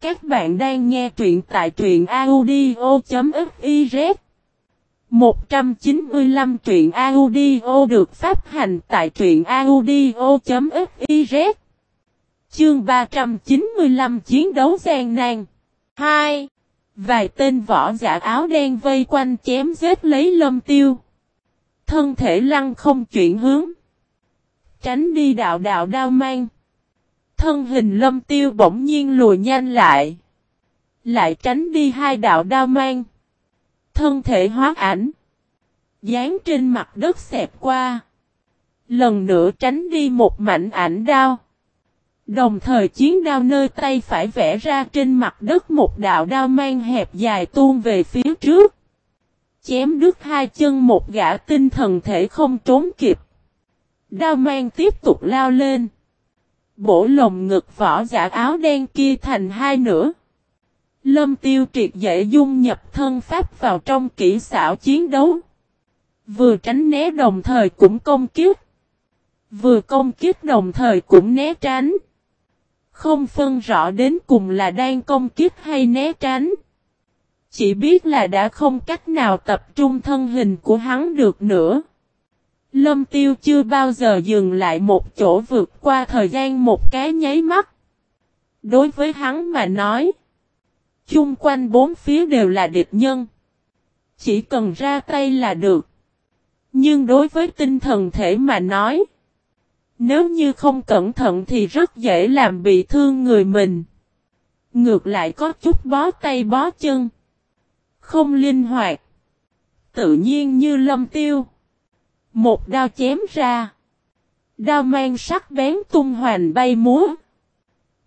Các bạn đang nghe truyện tại truyện audio.fif 195 truyện audio được phát hành tại truyện audio.fiz Chương 395 Chiến đấu gian nan 2. Vài tên võ giả áo đen vây quanh chém giết lấy lâm tiêu. Thân thể lăng không chuyển hướng. Tránh đi đạo đạo đao mang. Thân hình lâm tiêu bỗng nhiên lùi nhanh lại. Lại tránh đi hai đạo đao mang. Thân thể hóa ảnh. Dán trên mặt đất xẹp qua. Lần nữa tránh đi một mảnh ảnh đao. Đồng thời chiến đao nơi tay phải vẽ ra trên mặt đất một đạo đao mang hẹp dài tuôn về phía trước. Chém đứt hai chân một gã tinh thần thể không trốn kịp. Đao mang tiếp tục lao lên. Bổ lồng ngực vỏ giả áo đen kia thành hai nửa. Lâm tiêu triệt dễ dung nhập thân pháp vào trong kỹ xảo chiến đấu. Vừa tránh né đồng thời cũng công kiếp. Vừa công kiếp đồng thời cũng né tránh. Không phân rõ đến cùng là đang công kiếp hay né tránh. Chỉ biết là đã không cách nào tập trung thân hình của hắn được nữa. Lâm tiêu chưa bao giờ dừng lại một chỗ vượt qua thời gian một cái nháy mắt. Đối với hắn mà nói. Chung quanh bốn phía đều là địch nhân. Chỉ cần ra tay là được. Nhưng đối với tinh thần thể mà nói. Nếu như không cẩn thận thì rất dễ làm bị thương người mình. Ngược lại có chút bó tay bó chân. Không linh hoạt. Tự nhiên như lâm tiêu. Một đao chém ra. Đao mang sắc bén tung hoành bay múa.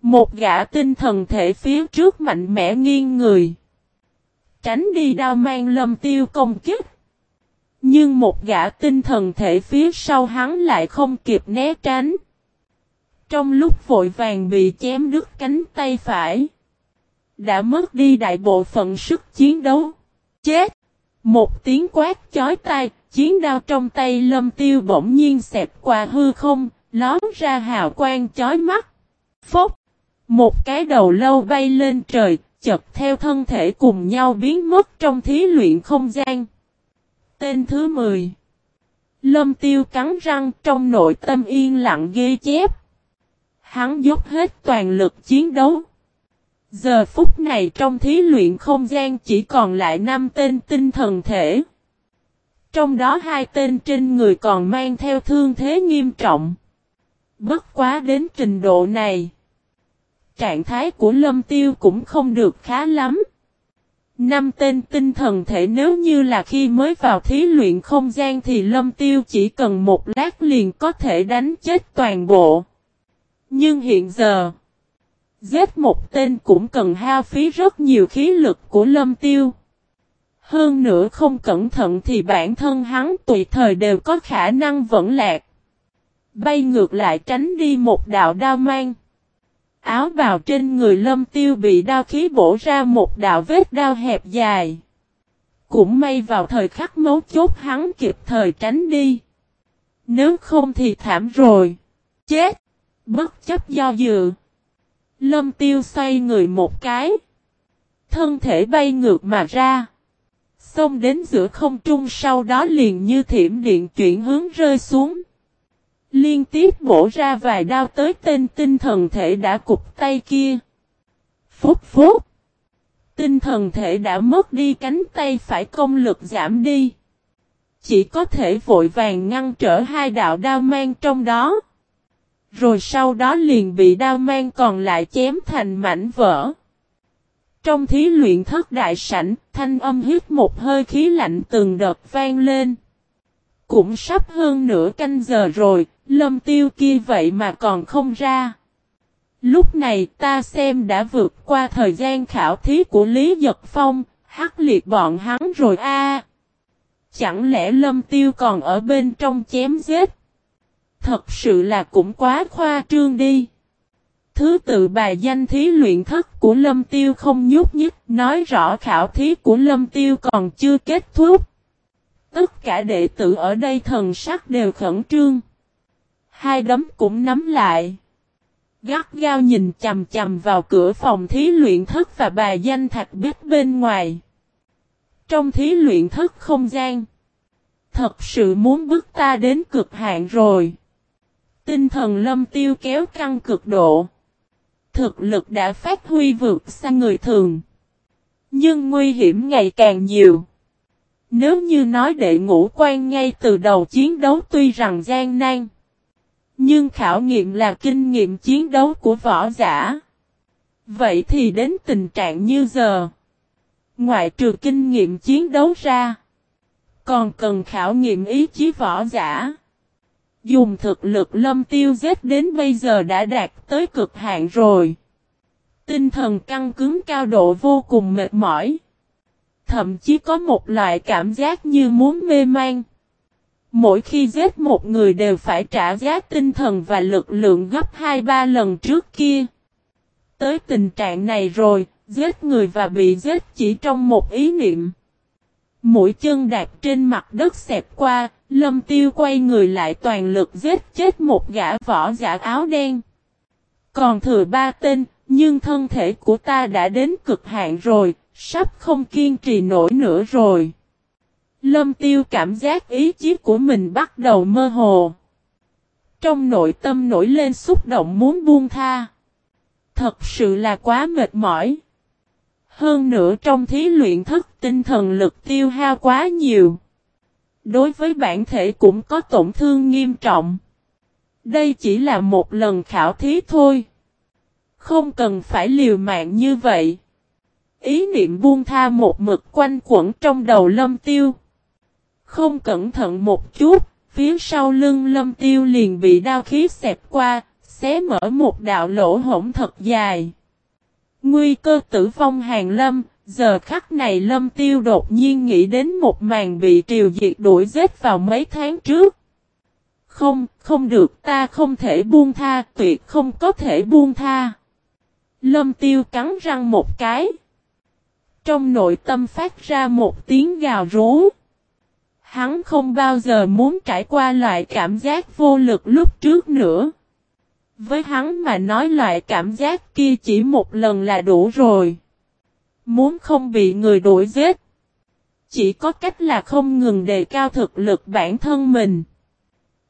Một gã tinh thần thể phía trước mạnh mẽ nghiêng người. Tránh đi đao mang lâm tiêu công kích. Nhưng một gã tinh thần thể phía sau hắn lại không kịp né tránh. Trong lúc vội vàng bị chém đứt cánh tay phải. Đã mất đi đại bộ phận sức chiến đấu. Chết! Một tiếng quát chói tai, chiến đao trong tay lâm tiêu bỗng nhiên xẹp qua hư không, lón ra hào quang chói mắt. Phốc! Một cái đầu lâu bay lên trời, chật theo thân thể cùng nhau biến mất trong thí luyện không gian. Tên thứ 10 Lâm tiêu cắn răng trong nội tâm yên lặng ghi chép. Hắn dốc hết toàn lực chiến đấu. Giờ phút này trong thí luyện không gian chỉ còn lại 5 tên tinh thần thể. Trong đó hai tên trên người còn mang theo thương thế nghiêm trọng. Bất quá đến trình độ này. Trạng thái của lâm tiêu cũng không được khá lắm. Năm tên tinh thần thể nếu như là khi mới vào thí luyện không gian thì lâm tiêu chỉ cần một lát liền có thể đánh chết toàn bộ. Nhưng hiện giờ, giết một tên cũng cần hao phí rất nhiều khí lực của lâm tiêu. Hơn nữa không cẩn thận thì bản thân hắn tùy thời đều có khả năng vẫn lạc. Bay ngược lại tránh đi một đạo đao mang. Áo bào trên người lâm tiêu bị đao khí bổ ra một đạo vết đao hẹp dài. Cũng may vào thời khắc mấu chốt hắn kịp thời tránh đi. Nếu không thì thảm rồi. Chết. Bất chấp do dự. Lâm tiêu xoay người một cái. Thân thể bay ngược mà ra. Xông đến giữa không trung sau đó liền như thiểm điện chuyển hướng rơi xuống. Liên tiếp bổ ra vài đao tới tên tinh thần thể đã cục tay kia. Phúc phúc. Tinh thần thể đã mất đi cánh tay phải công lực giảm đi. Chỉ có thể vội vàng ngăn trở hai đạo đao mang trong đó. Rồi sau đó liền bị đao mang còn lại chém thành mảnh vỡ. Trong thí luyện thất đại sảnh, thanh âm hít một hơi khí lạnh từng đợt vang lên. Cũng sắp hơn nửa canh giờ rồi, lâm tiêu kia vậy mà còn không ra. Lúc này ta xem đã vượt qua thời gian khảo thí của Lý Giật Phong, hắc liệt bọn hắn rồi a. Chẳng lẽ lâm tiêu còn ở bên trong chém giết? Thật sự là cũng quá khoa trương đi. Thứ tự bài danh thí luyện thất của Lâm Tiêu không nhúc nhích, nói rõ khảo thí của Lâm Tiêu còn chưa kết thúc. Tất cả đệ tử ở đây thần sắc đều khẩn trương. Hai đấm cũng nắm lại. Gắt gao nhìn chầm chầm vào cửa phòng thí luyện thất và bà danh thạch biết bên ngoài. Trong thí luyện thất không gian. Thật sự muốn bước ta đến cực hạn rồi. Tinh thần lâm tiêu kéo căng cực độ. Thực lực đã phát huy vượt xa người thường. Nhưng nguy hiểm ngày càng nhiều. Nếu như nói đệ ngũ quan ngay từ đầu chiến đấu tuy rằng gian nan. Nhưng khảo nghiệm là kinh nghiệm chiến đấu của võ giả. Vậy thì đến tình trạng như giờ. Ngoại trừ kinh nghiệm chiến đấu ra. Còn cần khảo nghiệm ý chí võ giả. Dùng thực lực lâm tiêu giết đến bây giờ đã đạt tới cực hạn rồi. Tinh thần căng cứng cao độ vô cùng mệt mỏi. Thậm chí có một loại cảm giác như muốn mê man. Mỗi khi giết một người đều phải trả giá tinh thần và lực lượng gấp 2-3 lần trước kia. Tới tình trạng này rồi, giết người và bị giết chỉ trong một ý niệm. Mũi chân đạp trên mặt đất xẹp qua, lâm tiêu quay người lại toàn lực giết chết một gã võ giả áo đen. Còn thừa ba tên, nhưng thân thể của ta đã đến cực hạn rồi, sắp không kiên trì nổi nữa rồi. Lâm tiêu cảm giác ý chí của mình bắt đầu mơ hồ. Trong nội tâm nổi lên xúc động muốn buông tha. Thật sự là quá mệt mỏi. Hơn nữa trong thí luyện thức tinh thần lực tiêu hao quá nhiều. Đối với bản thể cũng có tổn thương nghiêm trọng. Đây chỉ là một lần khảo thí thôi. Không cần phải liều mạng như vậy. Ý niệm buông tha một mực quanh quẩn trong đầu lâm tiêu. Không cẩn thận một chút, phía sau lưng lâm tiêu liền bị đao khí xẹp qua, xé mở một đạo lỗ hổng thật dài. Nguy cơ tử vong hàng lâm, giờ khắc này lâm tiêu đột nhiên nghĩ đến một màn bị triều diệt đuổi giết vào mấy tháng trước. Không, không được ta không thể buông tha, tuyệt không có thể buông tha. Lâm tiêu cắn răng một cái. Trong nội tâm phát ra một tiếng gào rú. Hắn không bao giờ muốn trải qua loại cảm giác vô lực lúc trước nữa. Với hắn mà nói loại cảm giác kia chỉ một lần là đủ rồi. Muốn không bị người đuổi giết. Chỉ có cách là không ngừng đề cao thực lực bản thân mình.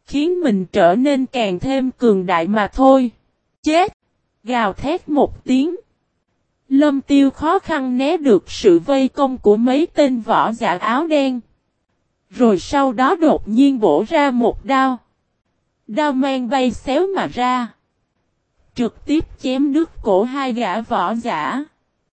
Khiến mình trở nên càng thêm cường đại mà thôi. Chết! Gào thét một tiếng. Lâm tiêu khó khăn né được sự vây công của mấy tên võ giả áo đen. Rồi sau đó đột nhiên bổ ra một đao. Đao mang bay xéo mà ra. Trực tiếp chém đứt cổ hai gã võ giả.